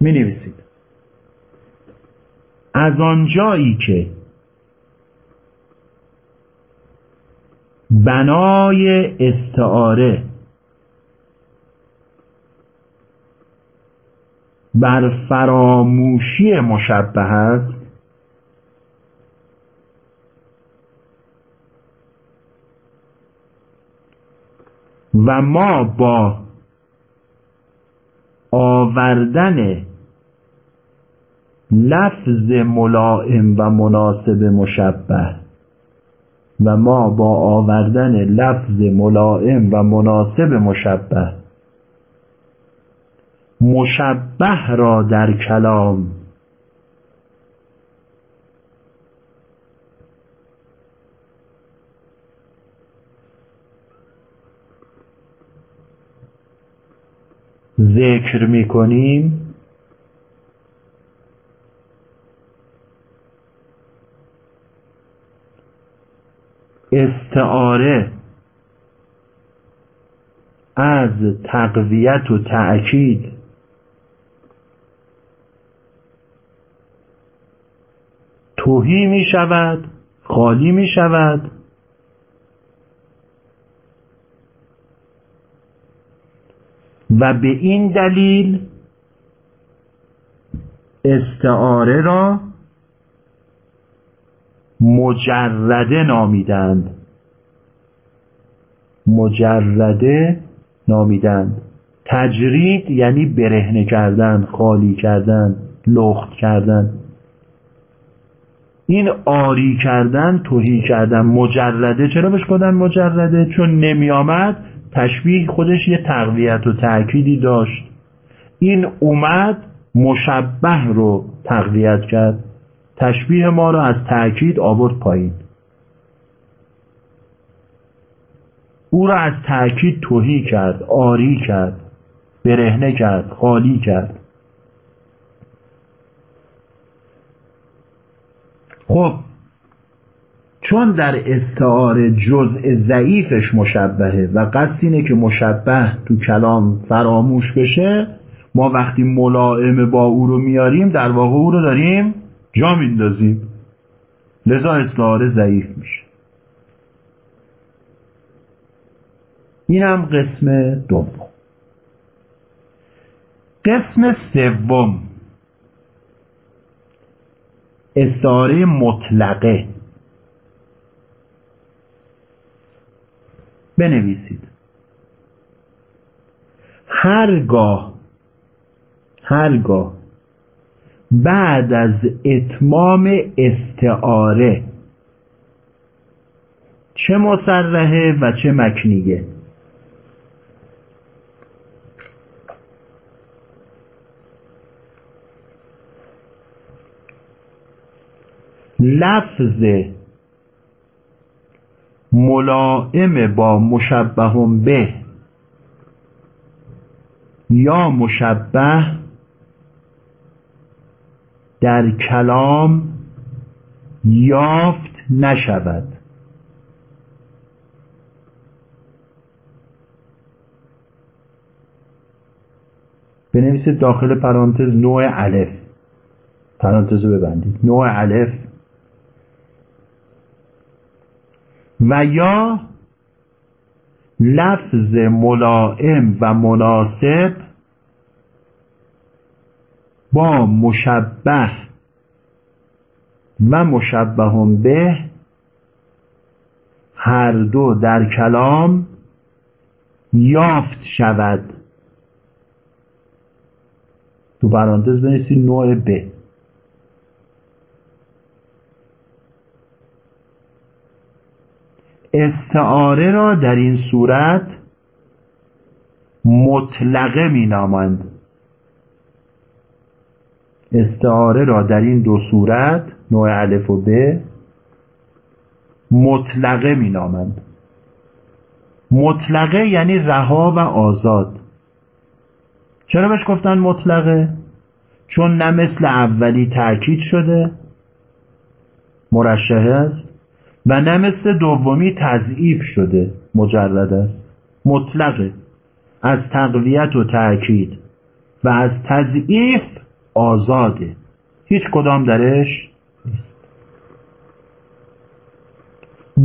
می نویسید. از آنجایی که بنای استعاره بر فراموشی مشبه است و ما با آوردن لفظ ملائم و مناسب مشبه. و ما با آوردن لفظ ملائم و مناسب مشبه. مشبه را در کلام. ذکر می کنیم استعاره از تقویت و تأکید توهی می شود خالی می شود. و به این دلیل استعاره را مجرده نامیدند. مجرده نامیدند. تجرید یعنی برهنه کردن خالی کردن لخت کردن. این آری کردن توهی کردن. مجرده چرا بهش گفتن مجرده؟ چون نمی آمد تشبیه خودش یه تقویت و تأکیدی داشت. این اومد مشبه رو تقویت کرد. تشبیه ما رو از تأکید آورد پایین. او را از تأکید توهی کرد آری کرد برهنه کرد خالی کرد. خب چون در استعاره جزء ضعیفش مشبهه و قصد اینه که مشبه تو کلام فراموش بشه ما وقتی ملائم با او رو میاریم در واقع او رو داریم جا میندازیم. لذا استعاره ضعیف میشه. اینم قسم دوم. قسم سوم. استعاره مطلقه. بنویسید. هرگاه هرگاه بعد از اتمام استعاره. چه مسرحه و چه مکنیه؟ لفظ ملائم با مشبه به یا مشبه در کلام یافت نشود. بنویسید داخل پرانتز نوع الف. پرانتز ببندید. نوع الف. و یا لفظ ملائم و مناسب با مشبه و مشبه به هر دو در کلام یافت شود. تو پرانتز بنویسید نوع ب. استعاره را در این صورت مطلقه می نامند استعاره را در این دو صورت نوع الف و ب مطلقه می نامند. مطلقه یعنی رها و آزاد. چرا بهش گفتن مطلقه؟ چون نه مثل اولی تاکید شده مرشحه است و نه مثل دومی تضعیف شده مجرد است. مطلقه. از تقویت و تأکید. و از تضعیف آزاده. هیچ کدام درش نیست.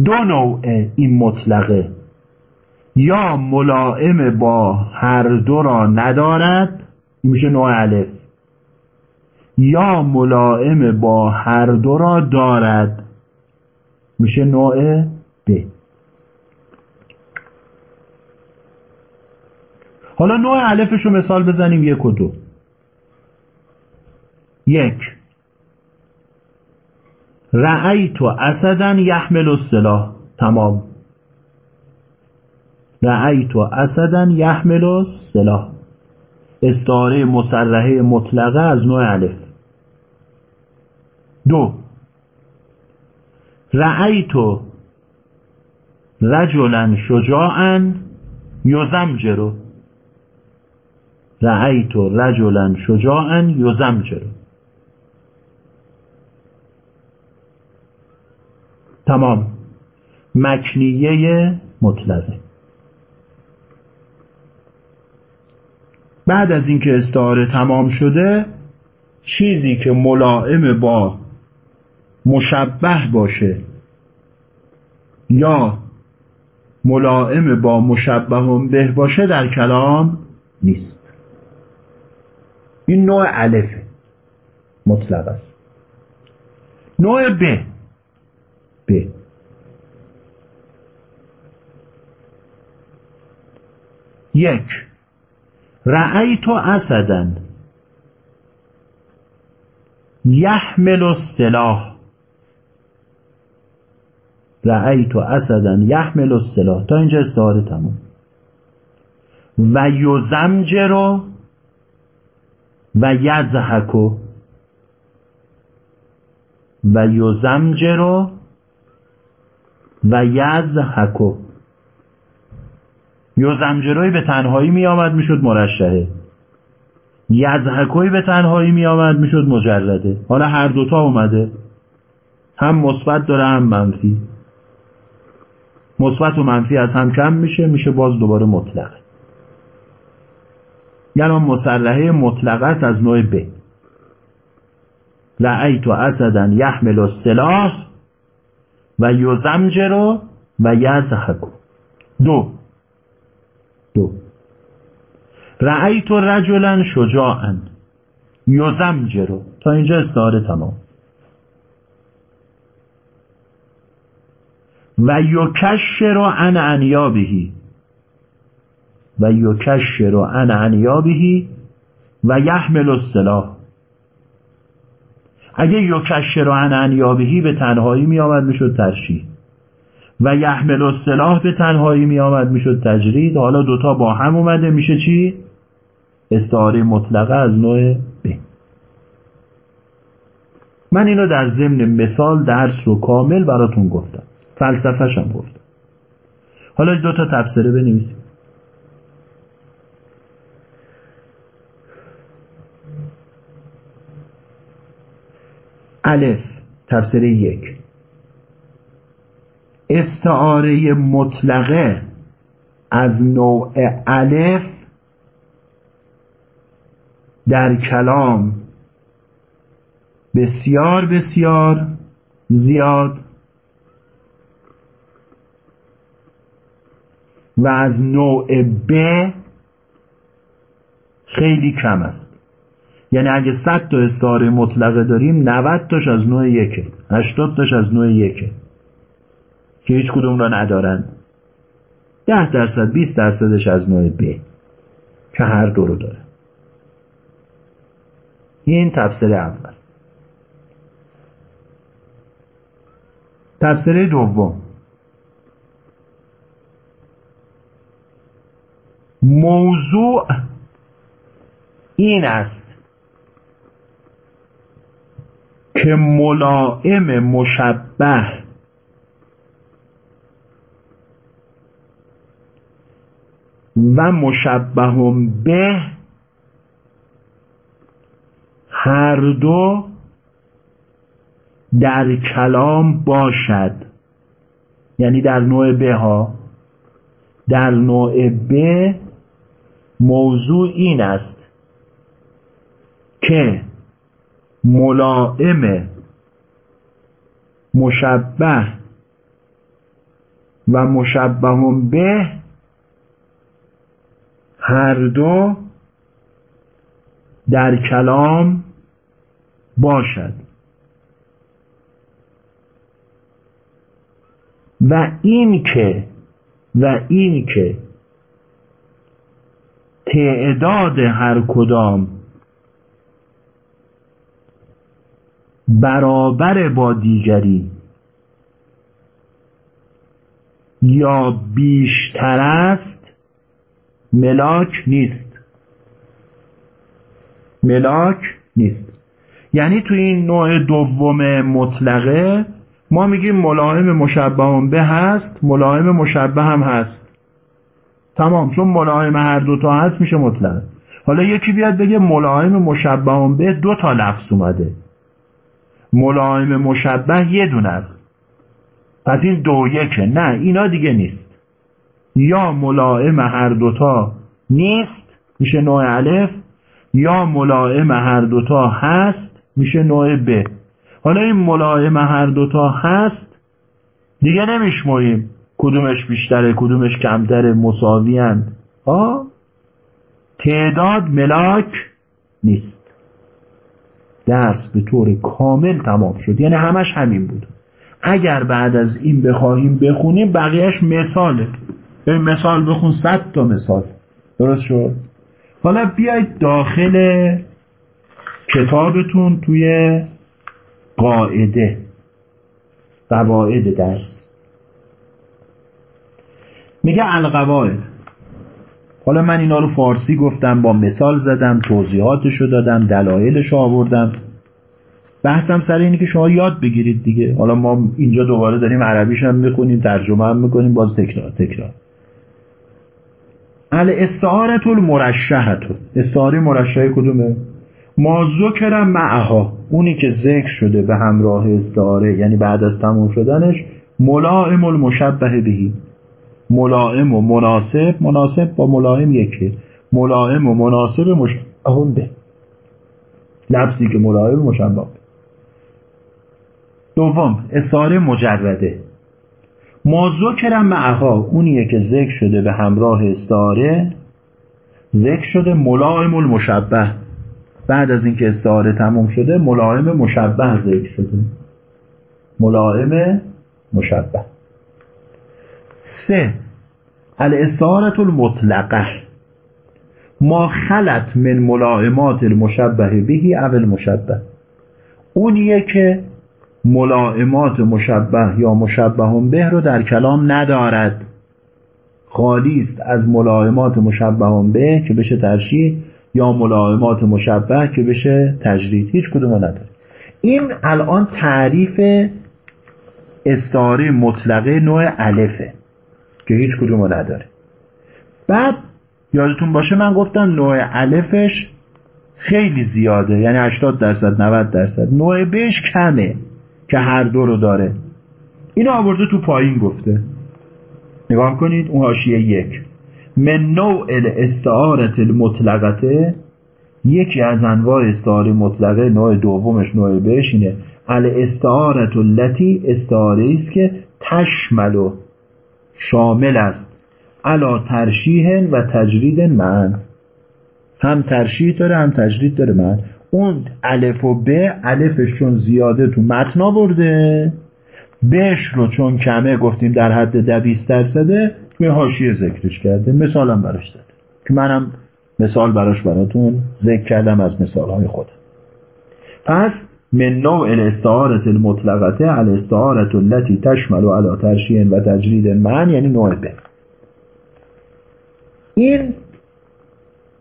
دو نوع این مطلقه. یا ملائم با هر دو را ندارد میشه نوع الف. یا ملائم با هر دو را دارد میشه نوع ب. حالا نوع الفش رو مثال بزنیم یک و دو. یک. رأیت اسدا یحمل السلاح. تمام. رأیت اسدا یحمل السلاح. استعاره مسرحه مطلقه از نوع الف. دو. رأیت رجلا شجاعا یزمجرو رأیت رجلا شجاعا یزمجرو تمام. مکنیه مطلقه. بعد از اینکه استعاره تمام شده چیزی که ملائم با مشبه باشه یا ملائم با مشبه به باشه در کلام نیست. این نوع الف مطلق است. نوع ب ب یک. رأیت اسدا یحمل السلاح. رأیت اسدا یحمل السلاح. تا اینجا استعاره تمام و یزمجر و یزحکو و یزمجر و یزحکو یزمجروی به تنهایی می آمد می‌شد مرشحه. یزحکوی به تنهایی می آمد می‌شد مجرده. حالا هر دوتا اومده. هم مثبت داره هم منفی. مثبت و منفی از هم کم میشه میشه باز دوباره مطلقه یعنی مسلحه مطلقه است از نوع ب. رأیت اسدا یحمل السلاح و یزمجر و یزحکو دو. دو. رأیت رجلا شجاعا. یزمجر تا اینجا استعاره تمام. و یکشر عن انیابهی و یکشر عن انیابهی و یحمل السلاح. اگه یکشر عن انیابهی به تنهایی می آمد می‌شد ترشیح و یحمل السلاح به تنهایی می آمد می‌شد تجرید. حالا دوتا با هم اومده میشه چی؟ استعاره مطلقه از نوع ب. من اینو در ضمن مثال درس رو کامل براتون گفتم. فلسفهش هم گفتم حالا دو تا تفسیره بنویسیم الف تفسیره یک. استعاره مطلقه از نوع الف در کلام بسیار بسیار زیاد و از نوع ب خیلی کم است. یعنی اگه 100 تا استعاره مطلقه داریم 90 تاش از نوع یکه 80 تاش از نوع یکه که هیچ کدوم را ندارن. 10 درصد 20 درصدش از نوع ب که هر دو رو داره. این تفسیر اول. تفسیر دوم. موضوع این است که ملائم مشبه. و مشبه به هر دو در کلام باشد. یعنی در نوع به ها. در نوع به موضوع این است که ملائم مشبه و مشبه به هر دو در کلام باشد. و این که و این که تعداد هر کدام برابر با دیگری یا بیشتر است ملاک نیست. ملاک نیست. یعنی تو این نوع دوم مطلقه ما میگیم ملائم مشبه به هست ملائم مشبه هم هست. تمام. چون ملائم هر دوتا هست میشه مطلق حالا یکی بیاد بگه ملائم مشبه به دو تا لفظ اومده. ملائم مشبه یه دونه است. پس این دو یکه. نه اینا دیگه نیست. یا ملائم هر دوتا نیست میشه نوع الف. یا ملائم هر دوتا هست میشه نوع ب. حالا این ملائم هر دوتا هست دیگه نمیشمریم کدومش بیشتره کدومش کمتره مساوی ها تعداد ملاک نیست. درس به طور کامل تمام شد. یعنی همش همین بود. اگر بعد از این بخواهیم بخونیم بقیهش مثاله. به مثال بخون صد تا مثال. درست شد؟ حالا بیاید داخل کتابتون توی قاعده قواعد درس. میگه القواعد. حالا من اینا رو فارسی گفتم با مثال زدم توضیحاتشو دادم دلایلشو آوردم. بحثم سر اینه که شما یاد بگیرید دیگه. حالا ما اینجا دوباره داریم عربیش هم می‌کنیم ترجمه هم می‌کنیم باز تکرار تکرار. ال استعارت المرشحت استعاره مرشحه کدومه؟ ما ذکرم معها. اونی که ذکر شده به همراه استعاره یعنی بعد از تموم شدنش ملائم المشبه بهی. ملائم و مناسب مناسب با ملائم یکی. ملائم و مناسب مشبه به. لفظی که ملائم مشبه. دوم استعاره مجرده. ما ذکرم معها اونیه که ذکر شده به همراه استعاره ذکر شده ملائم المشبه. بعد از اینکه استعاره تموم شده ملائم مشبه ذکر شده. ملائم مشبه. سه. الاستعاره المطلقه ما خلط من ملائمات المشبه بهی او المشبه. اونیه که ملائمات مشبه یا مشبه به رو در کلام ندارد. خالی است از ملائمات مشبه به که بشه ترشیح یا ملائمات مشبه که بشه تجرید. هیچ کدوم نداره. این الان تعریف استعاره مطلقه نوع الفه. که هیچ کدوم نداره. بعد یادتون باشه من گفتم نوع الفش خیلی زیاده یعنی 80 درصد 90 درصد. نوع بهش کمه که هر دو رو داره. اینو آورده تو پایین گفته. نگاه کنید اون حاشیه یک. من نوع الاستعارت المطلقته. یکی از انواع استعاره مطلقه نوع دومش نوع بهش اینه. الاستعارت التي استعاره است که تشمل شامل است. علا ترشیح و تجرید من. هم ترشیح داره هم تجرید داره من. اون الف و ب الفش چون زیاده تو متن آورده. بش رو چون کمه گفتیم در حد دویست درصده توی حاشیه ذکرش کرده. مثالم براش داده که منم مثال براش براتون ذکر کردم از مثالهای خودم. پس من نوع الاستعارت المطلقته الاستعارت التي تشمل على ترشیح و تجرید من یعنی نوع ب. این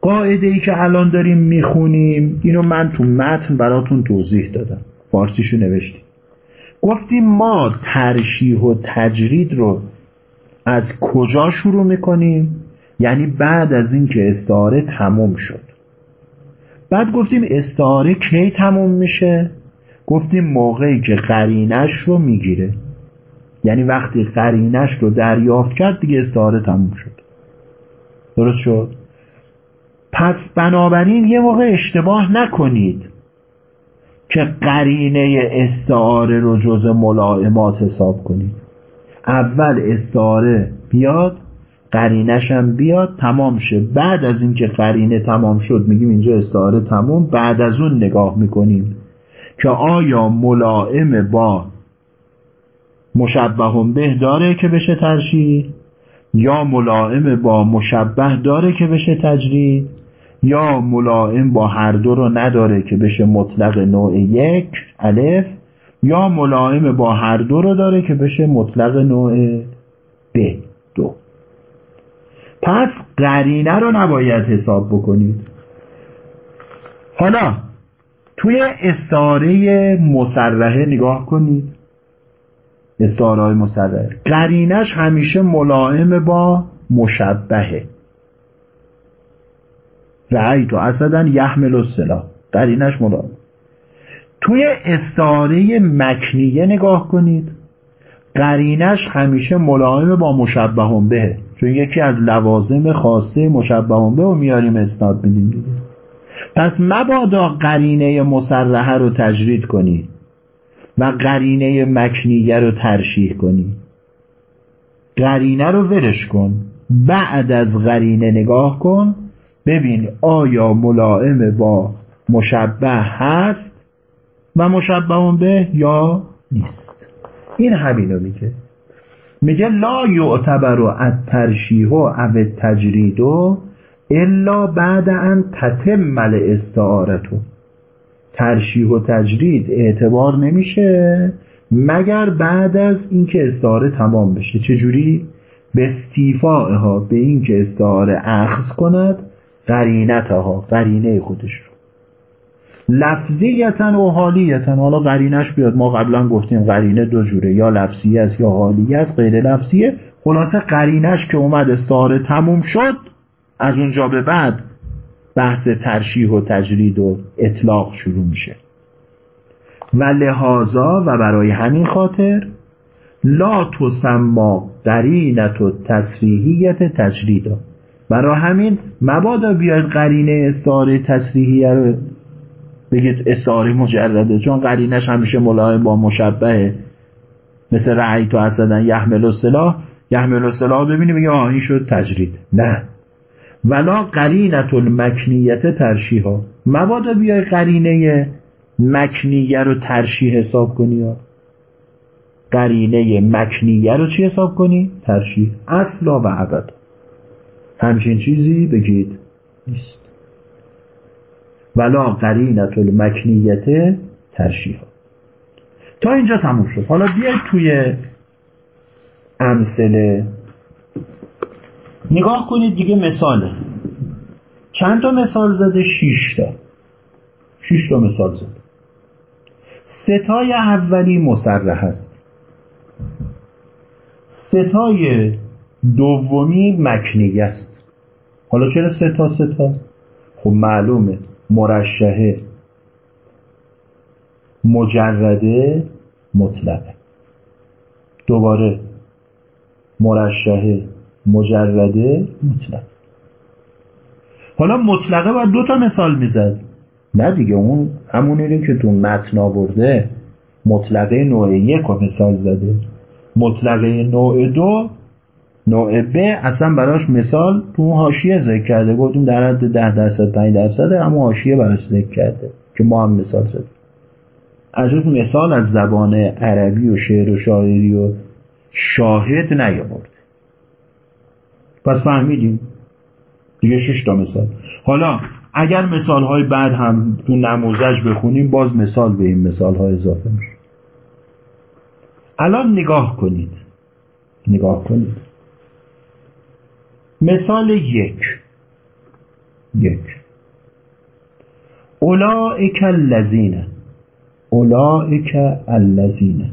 قاعده ای که الان داریم می‌خونیم اینو من تو متن براتون توضیح دادم. فارسیشو نوشتیم. گفتیم ما ترشیح و تجرید رو از کجا شروع می‌کنیم؟ یعنی بعد از اینکه استعاره تموم شد. بعد گفتیم استعاره کی تموم میشه؟ گفتیم موقعی که قرینش رو می‌گیره. یعنی وقتی قرینش رو دریافت کرد دیگه استعاره تموم شد. درست شد؟ پس بنابراین یه موقع اشتباه نکنید که قرینه استعاره رو جز ملائمات حساب کنید. اول استعاره بیاد قرینش هم بیاد تمام شه. بعد از اینکه قرینه تمام شد میگیم اینجا استعاره تمام بعد از اون نگاه می‌کنیم. که آیا ملائم با مشبه به داره که بشه ترشید؟ یا ملائم با مشبه داره که بشه تجرید؟ یا ملائم با هر دو رو نداره که بشه مطلق نوع یک الف؟ یا ملائم با هر دو رو داره که بشه مطلق نوع ب دو؟ پس قرینه رو نباید حساب بکنید. حالا توی استعاره مسرحه نگاه کنید. استعاره های قرینش همیشه ملائم با مشبهه. رعی تو اسدن یحمل السلاح. قرینش ملائم. توی استعاره مکنیه نگاه کنید. قرینش همیشه ملائم با مشبه به چون یکی از لوازم خاصه مشبه به رو میاریم اسناد میدیم. دیگه پس مبادا قرینه مسرحه رو تجرید کنی و قرینه مکنیه رو ترشیح کنی. قرینه رو ورش کن. بعد از قرینه نگاه کن. ببین آیا ملائم با مشبه هست و مشبه به یا نیست. این همینو میگه. میگه لا یعتبر از ترشیح و او تجرید الا بعد ان تتمل استعارتو. ترشیح و تجرید اعتبار نمیشه مگر بعد از اینکه استعاره تمام بشه. چجوری؟ به ها به اینکه استعاره اخذ کند قرینتها قرینه خودش رو. لفظیتا و حالیتا حالا قرینش بیاد ما قبلا گفتیم قرینه دو جوره یا لفظی است یا حالی است غیر لفظیه. خلاصه قرینش که اومد استعاره تموم شد از اونجا به بعد بحث ترشیح و تجرید و اطلاق شروع میشه. و لحاظا و برای همین خاطر لا تسما قرینت و تصریحیت تجریدا. برای همین مبادا بیاید قرینه استعاره تصریحیه رو بگید استعاره مجرده چون قرینش همیشه ملایم با مشبهه. مثل رعی تو اصلا یحمل السلاح یحمل السلاح ببینیم میگه آه این شد تجرید. نه. ولا قرینت المکنیت ترشیها مبادا بیای قرینه مکنیه رو ترشیح حساب کنی یا قرینه مکنیه رو چی حساب کنی؟ ترشیح. اصلا و عبد همچین چیزی بگید. نیست. ولا قرینت المکنیت ترشیح. تا اینجا تموم شد. حالا بیاید توی امثله نگاه کنید دیگه مثاله. چند تا مثال زده؟ شیش تا. شیش تا مثال زده. ستای اولی مسرح است. ستای دومی مکنیه است. حالا چرا ستا ستا خب معلومه. مرشهه مجرده مطلقه. دوباره مرشهه مجرده؟ مطلق. حالا مطلقه باید دو تا مثال می‌زد. نه دیگه اون همونی که تو متن آورده مطلقه نوع یک رو مثال زده. مطلقه نوع دو نوع ب اصلا براش مثال تو اون حاشیه ذکر کرده. گفتیم در حد ده درصد 5 درصد اما حاشیه براش ذکر کرده که ما هم مثال زدیم. از مثال از زبان عربی و شعر و شاعری و شاهد نیاورده پس فهمیدیم. دیگه شش تا مثال. حالا اگر مثال های بعد هم تو نموزج بخونیم باز مثال به این مثال های اضافه میشه. الان نگاه کنید. نگاه کنید. مثال یک. یک. اولائک الذین. اولائک الذین.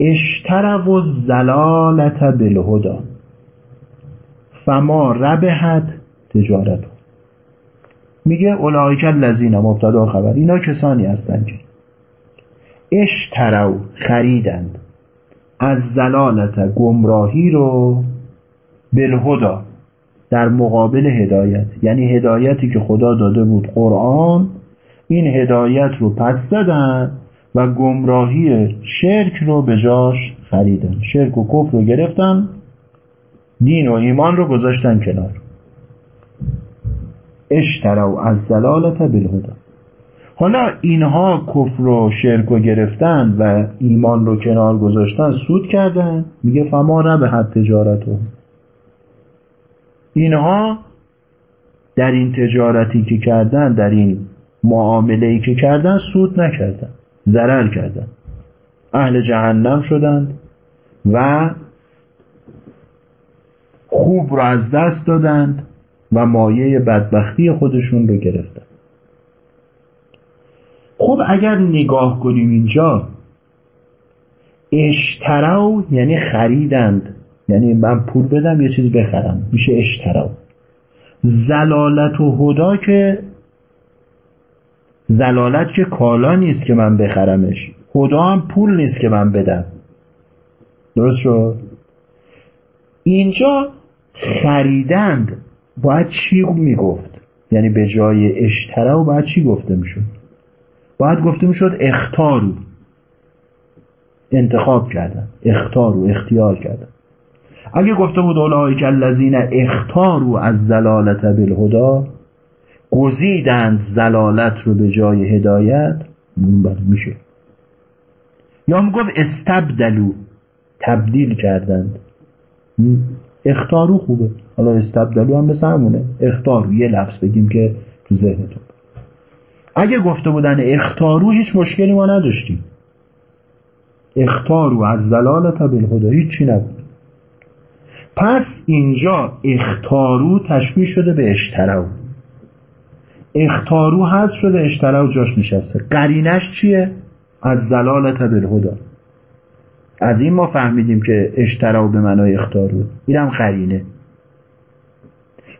اشتروا الزلالت بالهدى. فما ربحت تجارت میگه اولائک الذین مبتدا خبر. اینا کسانی هستند که اشتروا خریدند. از زلالت گمراهی رو بالهدا در مقابل هدایت. یعنی هدایتی که خدا داده بود قرآن این هدایت رو پس زدن و گمراهی شرک رو به جاش خریدن شرک و کفر رو گرفتن. دین و ایمان رو گذاشتن کنار. اشتروا از زلالت بالهدا حالا اینها کفر و شرک رو گرفتن و ایمان رو کنار گذاشتن سود کردن. میگه فما حد تجارت اینها در این تجارتی که کردن در این معامله ای که کردن سود نکردن ضرر کردن. اهل جهنم شدند و خوب رو از دست دادند و مایه بدبختی خودشون رو گرفتن. خب اگر نگاه کنیم اینجا اشتراو یعنی خریدند. یعنی من پول بدم یه چیز بخرم. میشه اشتراو. زلالت و هدا که زلالت که کالا نیست که من بخرمش. هدا هم پول نیست که من بدم. درست شد؟ اینجا خریدند باید چی می‌گفت؟ یعنی به جای اشتراو باید چی گفته می‌شد؟ باید گفته می‌شد اختارو انتخاب کردن اختارو اختیار کردن. اگه گفته بود اولئک الذین اختاروا از زلالت بالهدا گزیدند زلالت رو به جای هدایت میشه. یا می‌گفت استبدلو تبدیل کردند. اختارو خوبه. حالا استبدلو هم به اختارو یه لفظ بگیم که تو ذهنتون. اگه گفته بودن اختارو هیچ مشکلی ما نداشتیم. اختارو از زلالت بالهدا هیچی نبود. پس اینجا اختارو تشبیه شده به اشتراو. اختارو هست شده اشتراو جاش نشسته. قرینش چیه؟ از زلالت بالهدا از این ما فهمیدیم که اشتراو به معنای اختارو اینم قرینه.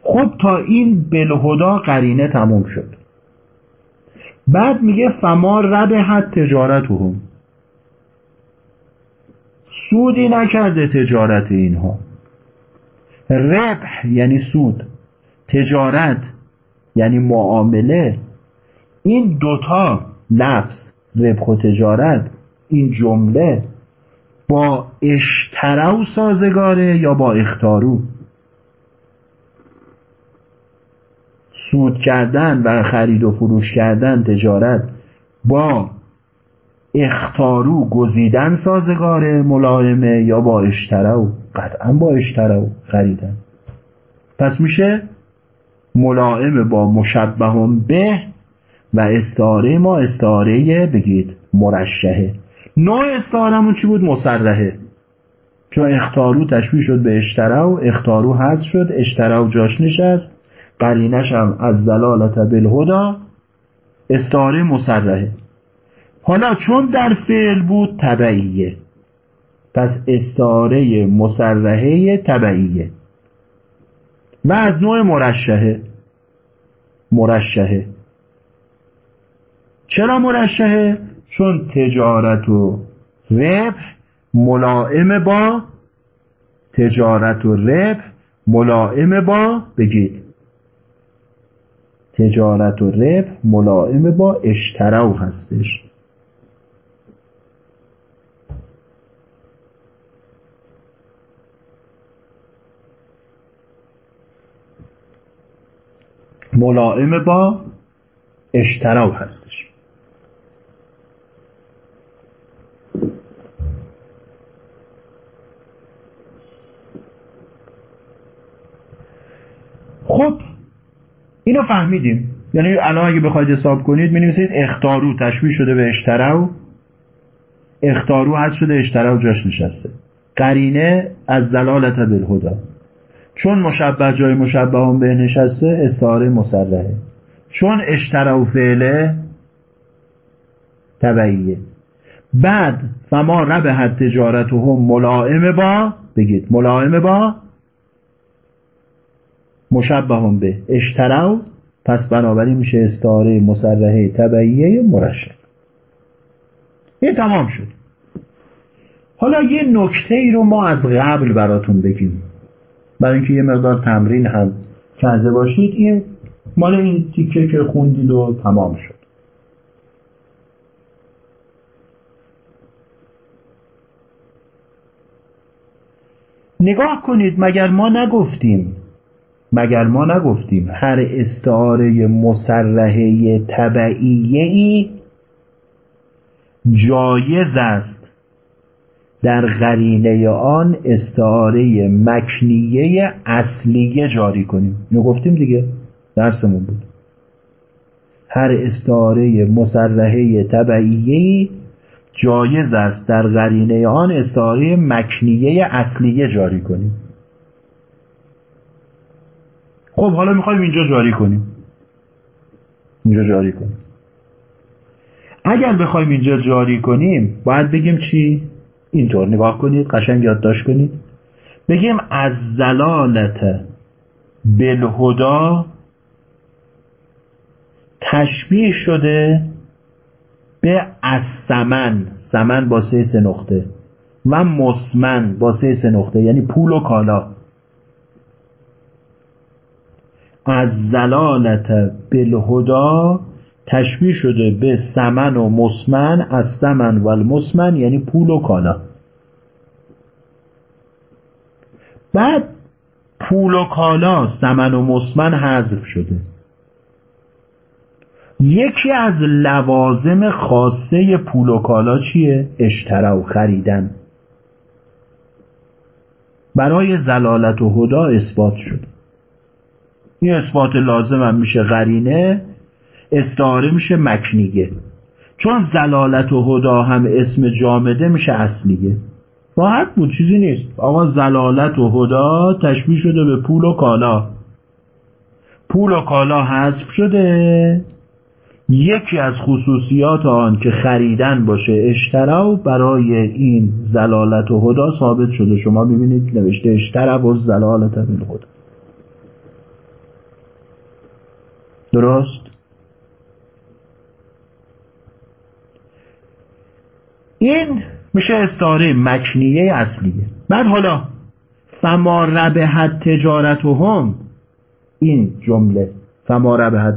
خب تا این بالهدا قرینه تموم شد. بعد میگه فما ربحت تجارتهم. سودی نکرده تجارت اینها. ربح یعنی سود. تجارت یعنی معامله. این دوتا لفظ ربح و تجارت این جمله با اشتراو سازگاره یا با اختارو؟ سود کردن و خرید و فروش کردن تجارت با اختارو گزیدن سازگاره ملائمه یا با اشتراو قطعا با اشتراو خریدن. پس میشه ملائمه با مشبهون به و استعاره ما استعاره بگید مرشهه نوع استعارمون چی بود؟ مسرحه چون اختارو تشویح شد به اشتراو اختارو حذف شد اشتراو جاش نشست. قرینش هم از دلالت بالهدا استعاره مسرحه حالا چون در فعل بود تبعیه پس استعاره مسرحه تبعیه و از نوع مرشهه مرشهه چرا مرشهه؟ چون تجارت و ربح ملائم با تجارت و ربح ملائم با بگید. تجارت و ربح ملائم با اشتراو هستش. ملائم با اشتراو هستش. خب اینو فهمیدیم. یعنی الان اگه بخواید حساب کنید می اختارو تشبیه شده به اشتراو. اختارو هست شده اشتراو جاش نشسته. قرینه از دلالت بالهدا چون مشبه جای مشبه هم به نشسته استعاره مسرحه چون اشتراو فعله تبعیه. بعد فما ربحت تجارت هم ملائم با بگید ملائم با مشبه هم به اشتراو پس بنابراین میشه استعاره مسرحه تبعیه مرشد این تمام شد. حالا یه نکته ای رو ما از قبل براتون بگیم. برای اینکه یه مقدار تمرین هم کرده باشید این مال این تیکه که خوندید و تمام شد. نگاه کنید مگر ما نگفتیم؟ مگر ما نگفتیم هر استعاره مسرحه طبعیه ای جایز است در قرینه آن استعاره مکنیه اصلیه جاری کنیم؟ اینو گفتیم دیگه درسمون بود. هر استعاره مسرحه طبعیه جایز است در قرینه آن استعاره مکنیه اصلیه جاری کنیم. خب حالا می‌خوایم اینجا جاری کنیم. اینجا جاری کنیم. اگر بخوایم اینجا جاری کنیم باید بگیم چی؟ اینطور نگاه کنید قشنگ یادداشت کنید. بگیم از زلالت بالهدا تشبیه شده به از سمن با سه سه نقطه. و مسمن با سه سه نقطه یعنی پول و کالا. از زلالت بالهدا تشبیه شده به سمن و مسمن از سمن و المسمن یعنی پول و کالا. بعد پول و کالا سمن و مسمن حذف شده. یکی از لوازم خاصه پول و کالا چیه؟ اشترا و خریدن. برای زلالت و هدا اثبات شده. این اثبات لازم هم میشه غرینه استعاره میشه مکنیگه چون زلالت و هدا هم اسم جامده میشه اصلیه. راحت بود چیزی نیست. آقا زلالت و هدا تشبیه شده به پول و کالا. پول و کالا حذف شده. یکی از خصوصیات آن که خریدن باشه اشترا برای این زلالت و هدا ثابت شده. شما ببینید نوشته اشترا و زلالت بالهدا درست؟ این میشه استعاره مکنیه اصلیه. بعد حالا فما ربحت تجارت هم این جمله فما ربحت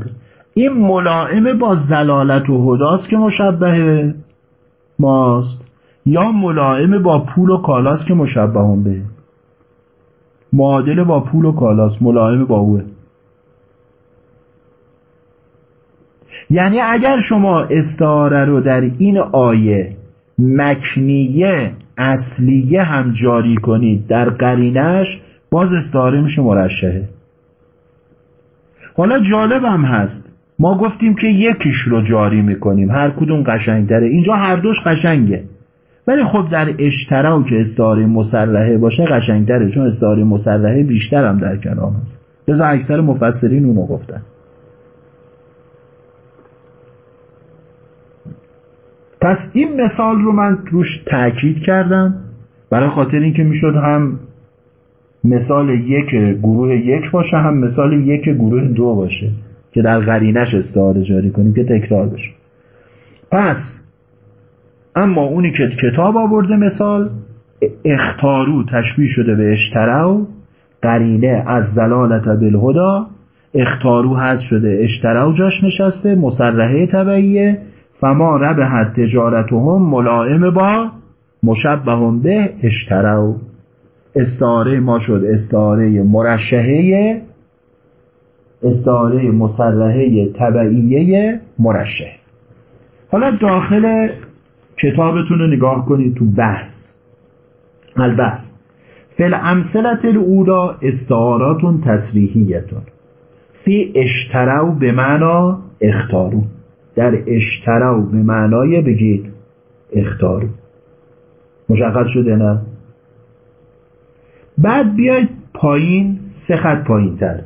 این ملائمه با زلالت و هداست که مشبه ماست. یا ملائمه با پول و کالاست که مشبه هم به. معادل با پول و کالاست ملائمه با اوه. یعنی اگر شما استعاره رو در این آیه مکنیه اصلیه هم جاری کنید در قرینش باز استعاره میشه مرشهه حالا جالب هم هست. ما گفتیم که یکیش رو جاری می‌کنیم. هر کدوم قشنگ داره. اینجا هر دوش قشنگه. ولی خب در اشتراک که استعاره مسلحه باشه قشنگ داره. چون استعاره مسلحه بیشتر هم در کلام هست. لذا اکثر مفسرین اونو گفتن. پس این مثال رو من روش تاکید کردم. برای خاطر اینکه می‌شد هم مثال یک گروه یک باشه هم مثال یک گروه دو باشه. که در قرینش استعاره جاری کنیم که تکرار بشه. پس اما اونی که کتاب آورده مثال اختارو تشبیه شده به اشتراو قرینه از زلالت بالهدا اختارو هست شده اشتراو جاش نشسته مسرحه طبعیه فما ربحت تجارتهم ملائم با مشبه به اشترو استعاره ما شد استعاره مرشهه استعاره مسلحه طبعیه مرشه حالا داخل کتابتون رو نگاه کنید تو بحث. البحث فل امثلت الاولا استعاراتون تصریحیتون. فی اشتراو به معنا اختارو. در اشتراو به معنای بگید اختارو. مشخص شده نه؟ بعد بیاید پایین سه خط پایین تر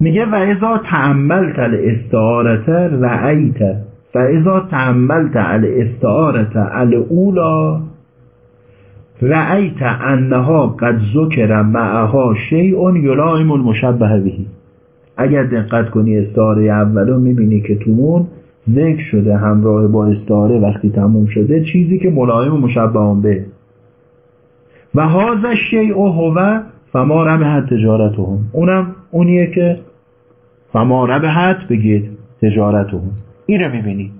میگه و ازا تعملت الاستعارت رأیت. و ازا تعملت الاستعارت الاولا رأیت انها قد ذکر معها شیء یلائم المشبه بهی اگر دقت کنی استعاره اولو می‌بینی که تو ذکر شده همراه با استعاره وقتی تموم شده چیزی که ملایم مشبه به. و هاز شیء هو فما ربحت تجارتهم. اونم اونیه که فما ربحت بگید تجارتهم. این رو می‌بینی.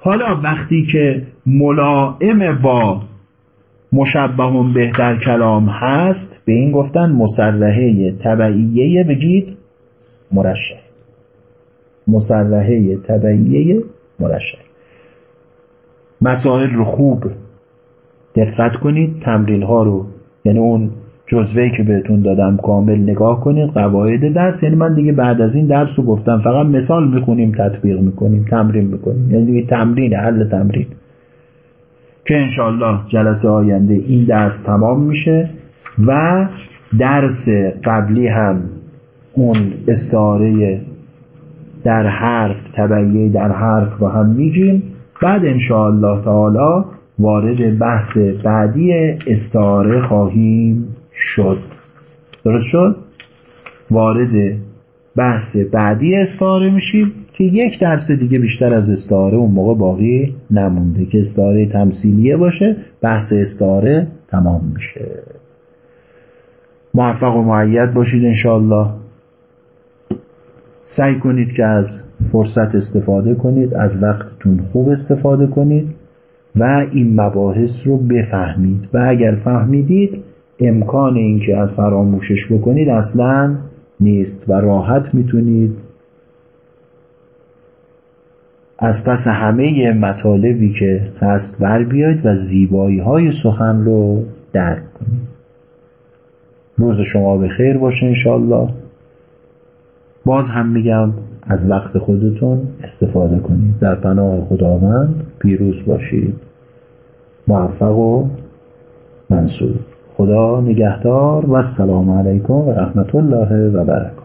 حالا وقتی که ملائم با مشبه بهتر کلام هست به این گفتن مسرحه طبعیه بگید مرشه مسرحه طبعیه مرشه مسائل رو خوب دقت کنید تمرین ها رو یعنی اون جزوه که بهتون دادم کامل نگاه کنید قواعد درس. یعنی من دیگه بعد از این درس رو گفتم فقط مثال می‌خونیم تطبیق می‌کنیم تمرین می‌کنیم. یعنی دیگه تمرین حل تمرین. که انشالله جلسه آینده این درس تمام میشه و درس قبلی هم اون استعاره در حرف تبعیه در حرف رو هم میگیم. بعد انشاءالله تعالی وارد بحث بعدی استعاره خواهیم شد. درست شد؟ وارد بحث بعدی استعاره میشیم که یک درس دیگه بیشتر از استعاره اون موقع باقی نمونده که استعاره تمثیلیه باشه بحث استعاره تمام میشه. موفق و معید باشید انشاءالله. سعی کنید که از فرصت استفاده کنید از وقتتون خوب استفاده کنید و این مباحث رو بفهمید. و اگر فهمیدید امکان اینکه از فراموشش بکنید اصلا نیست و راحت می‌تونید از پس همه مطالبی که هست بر بیاید و زیبایی های سخن رو درک کنید. روز شما به خیر باشه انشالله باز هم میگم از وقت خودتون استفاده کنید. در پناه خداوند پیروز باشید. موفق و منصور. خدا نگهدار و السلام علیکم و رحمت الله و برکاته.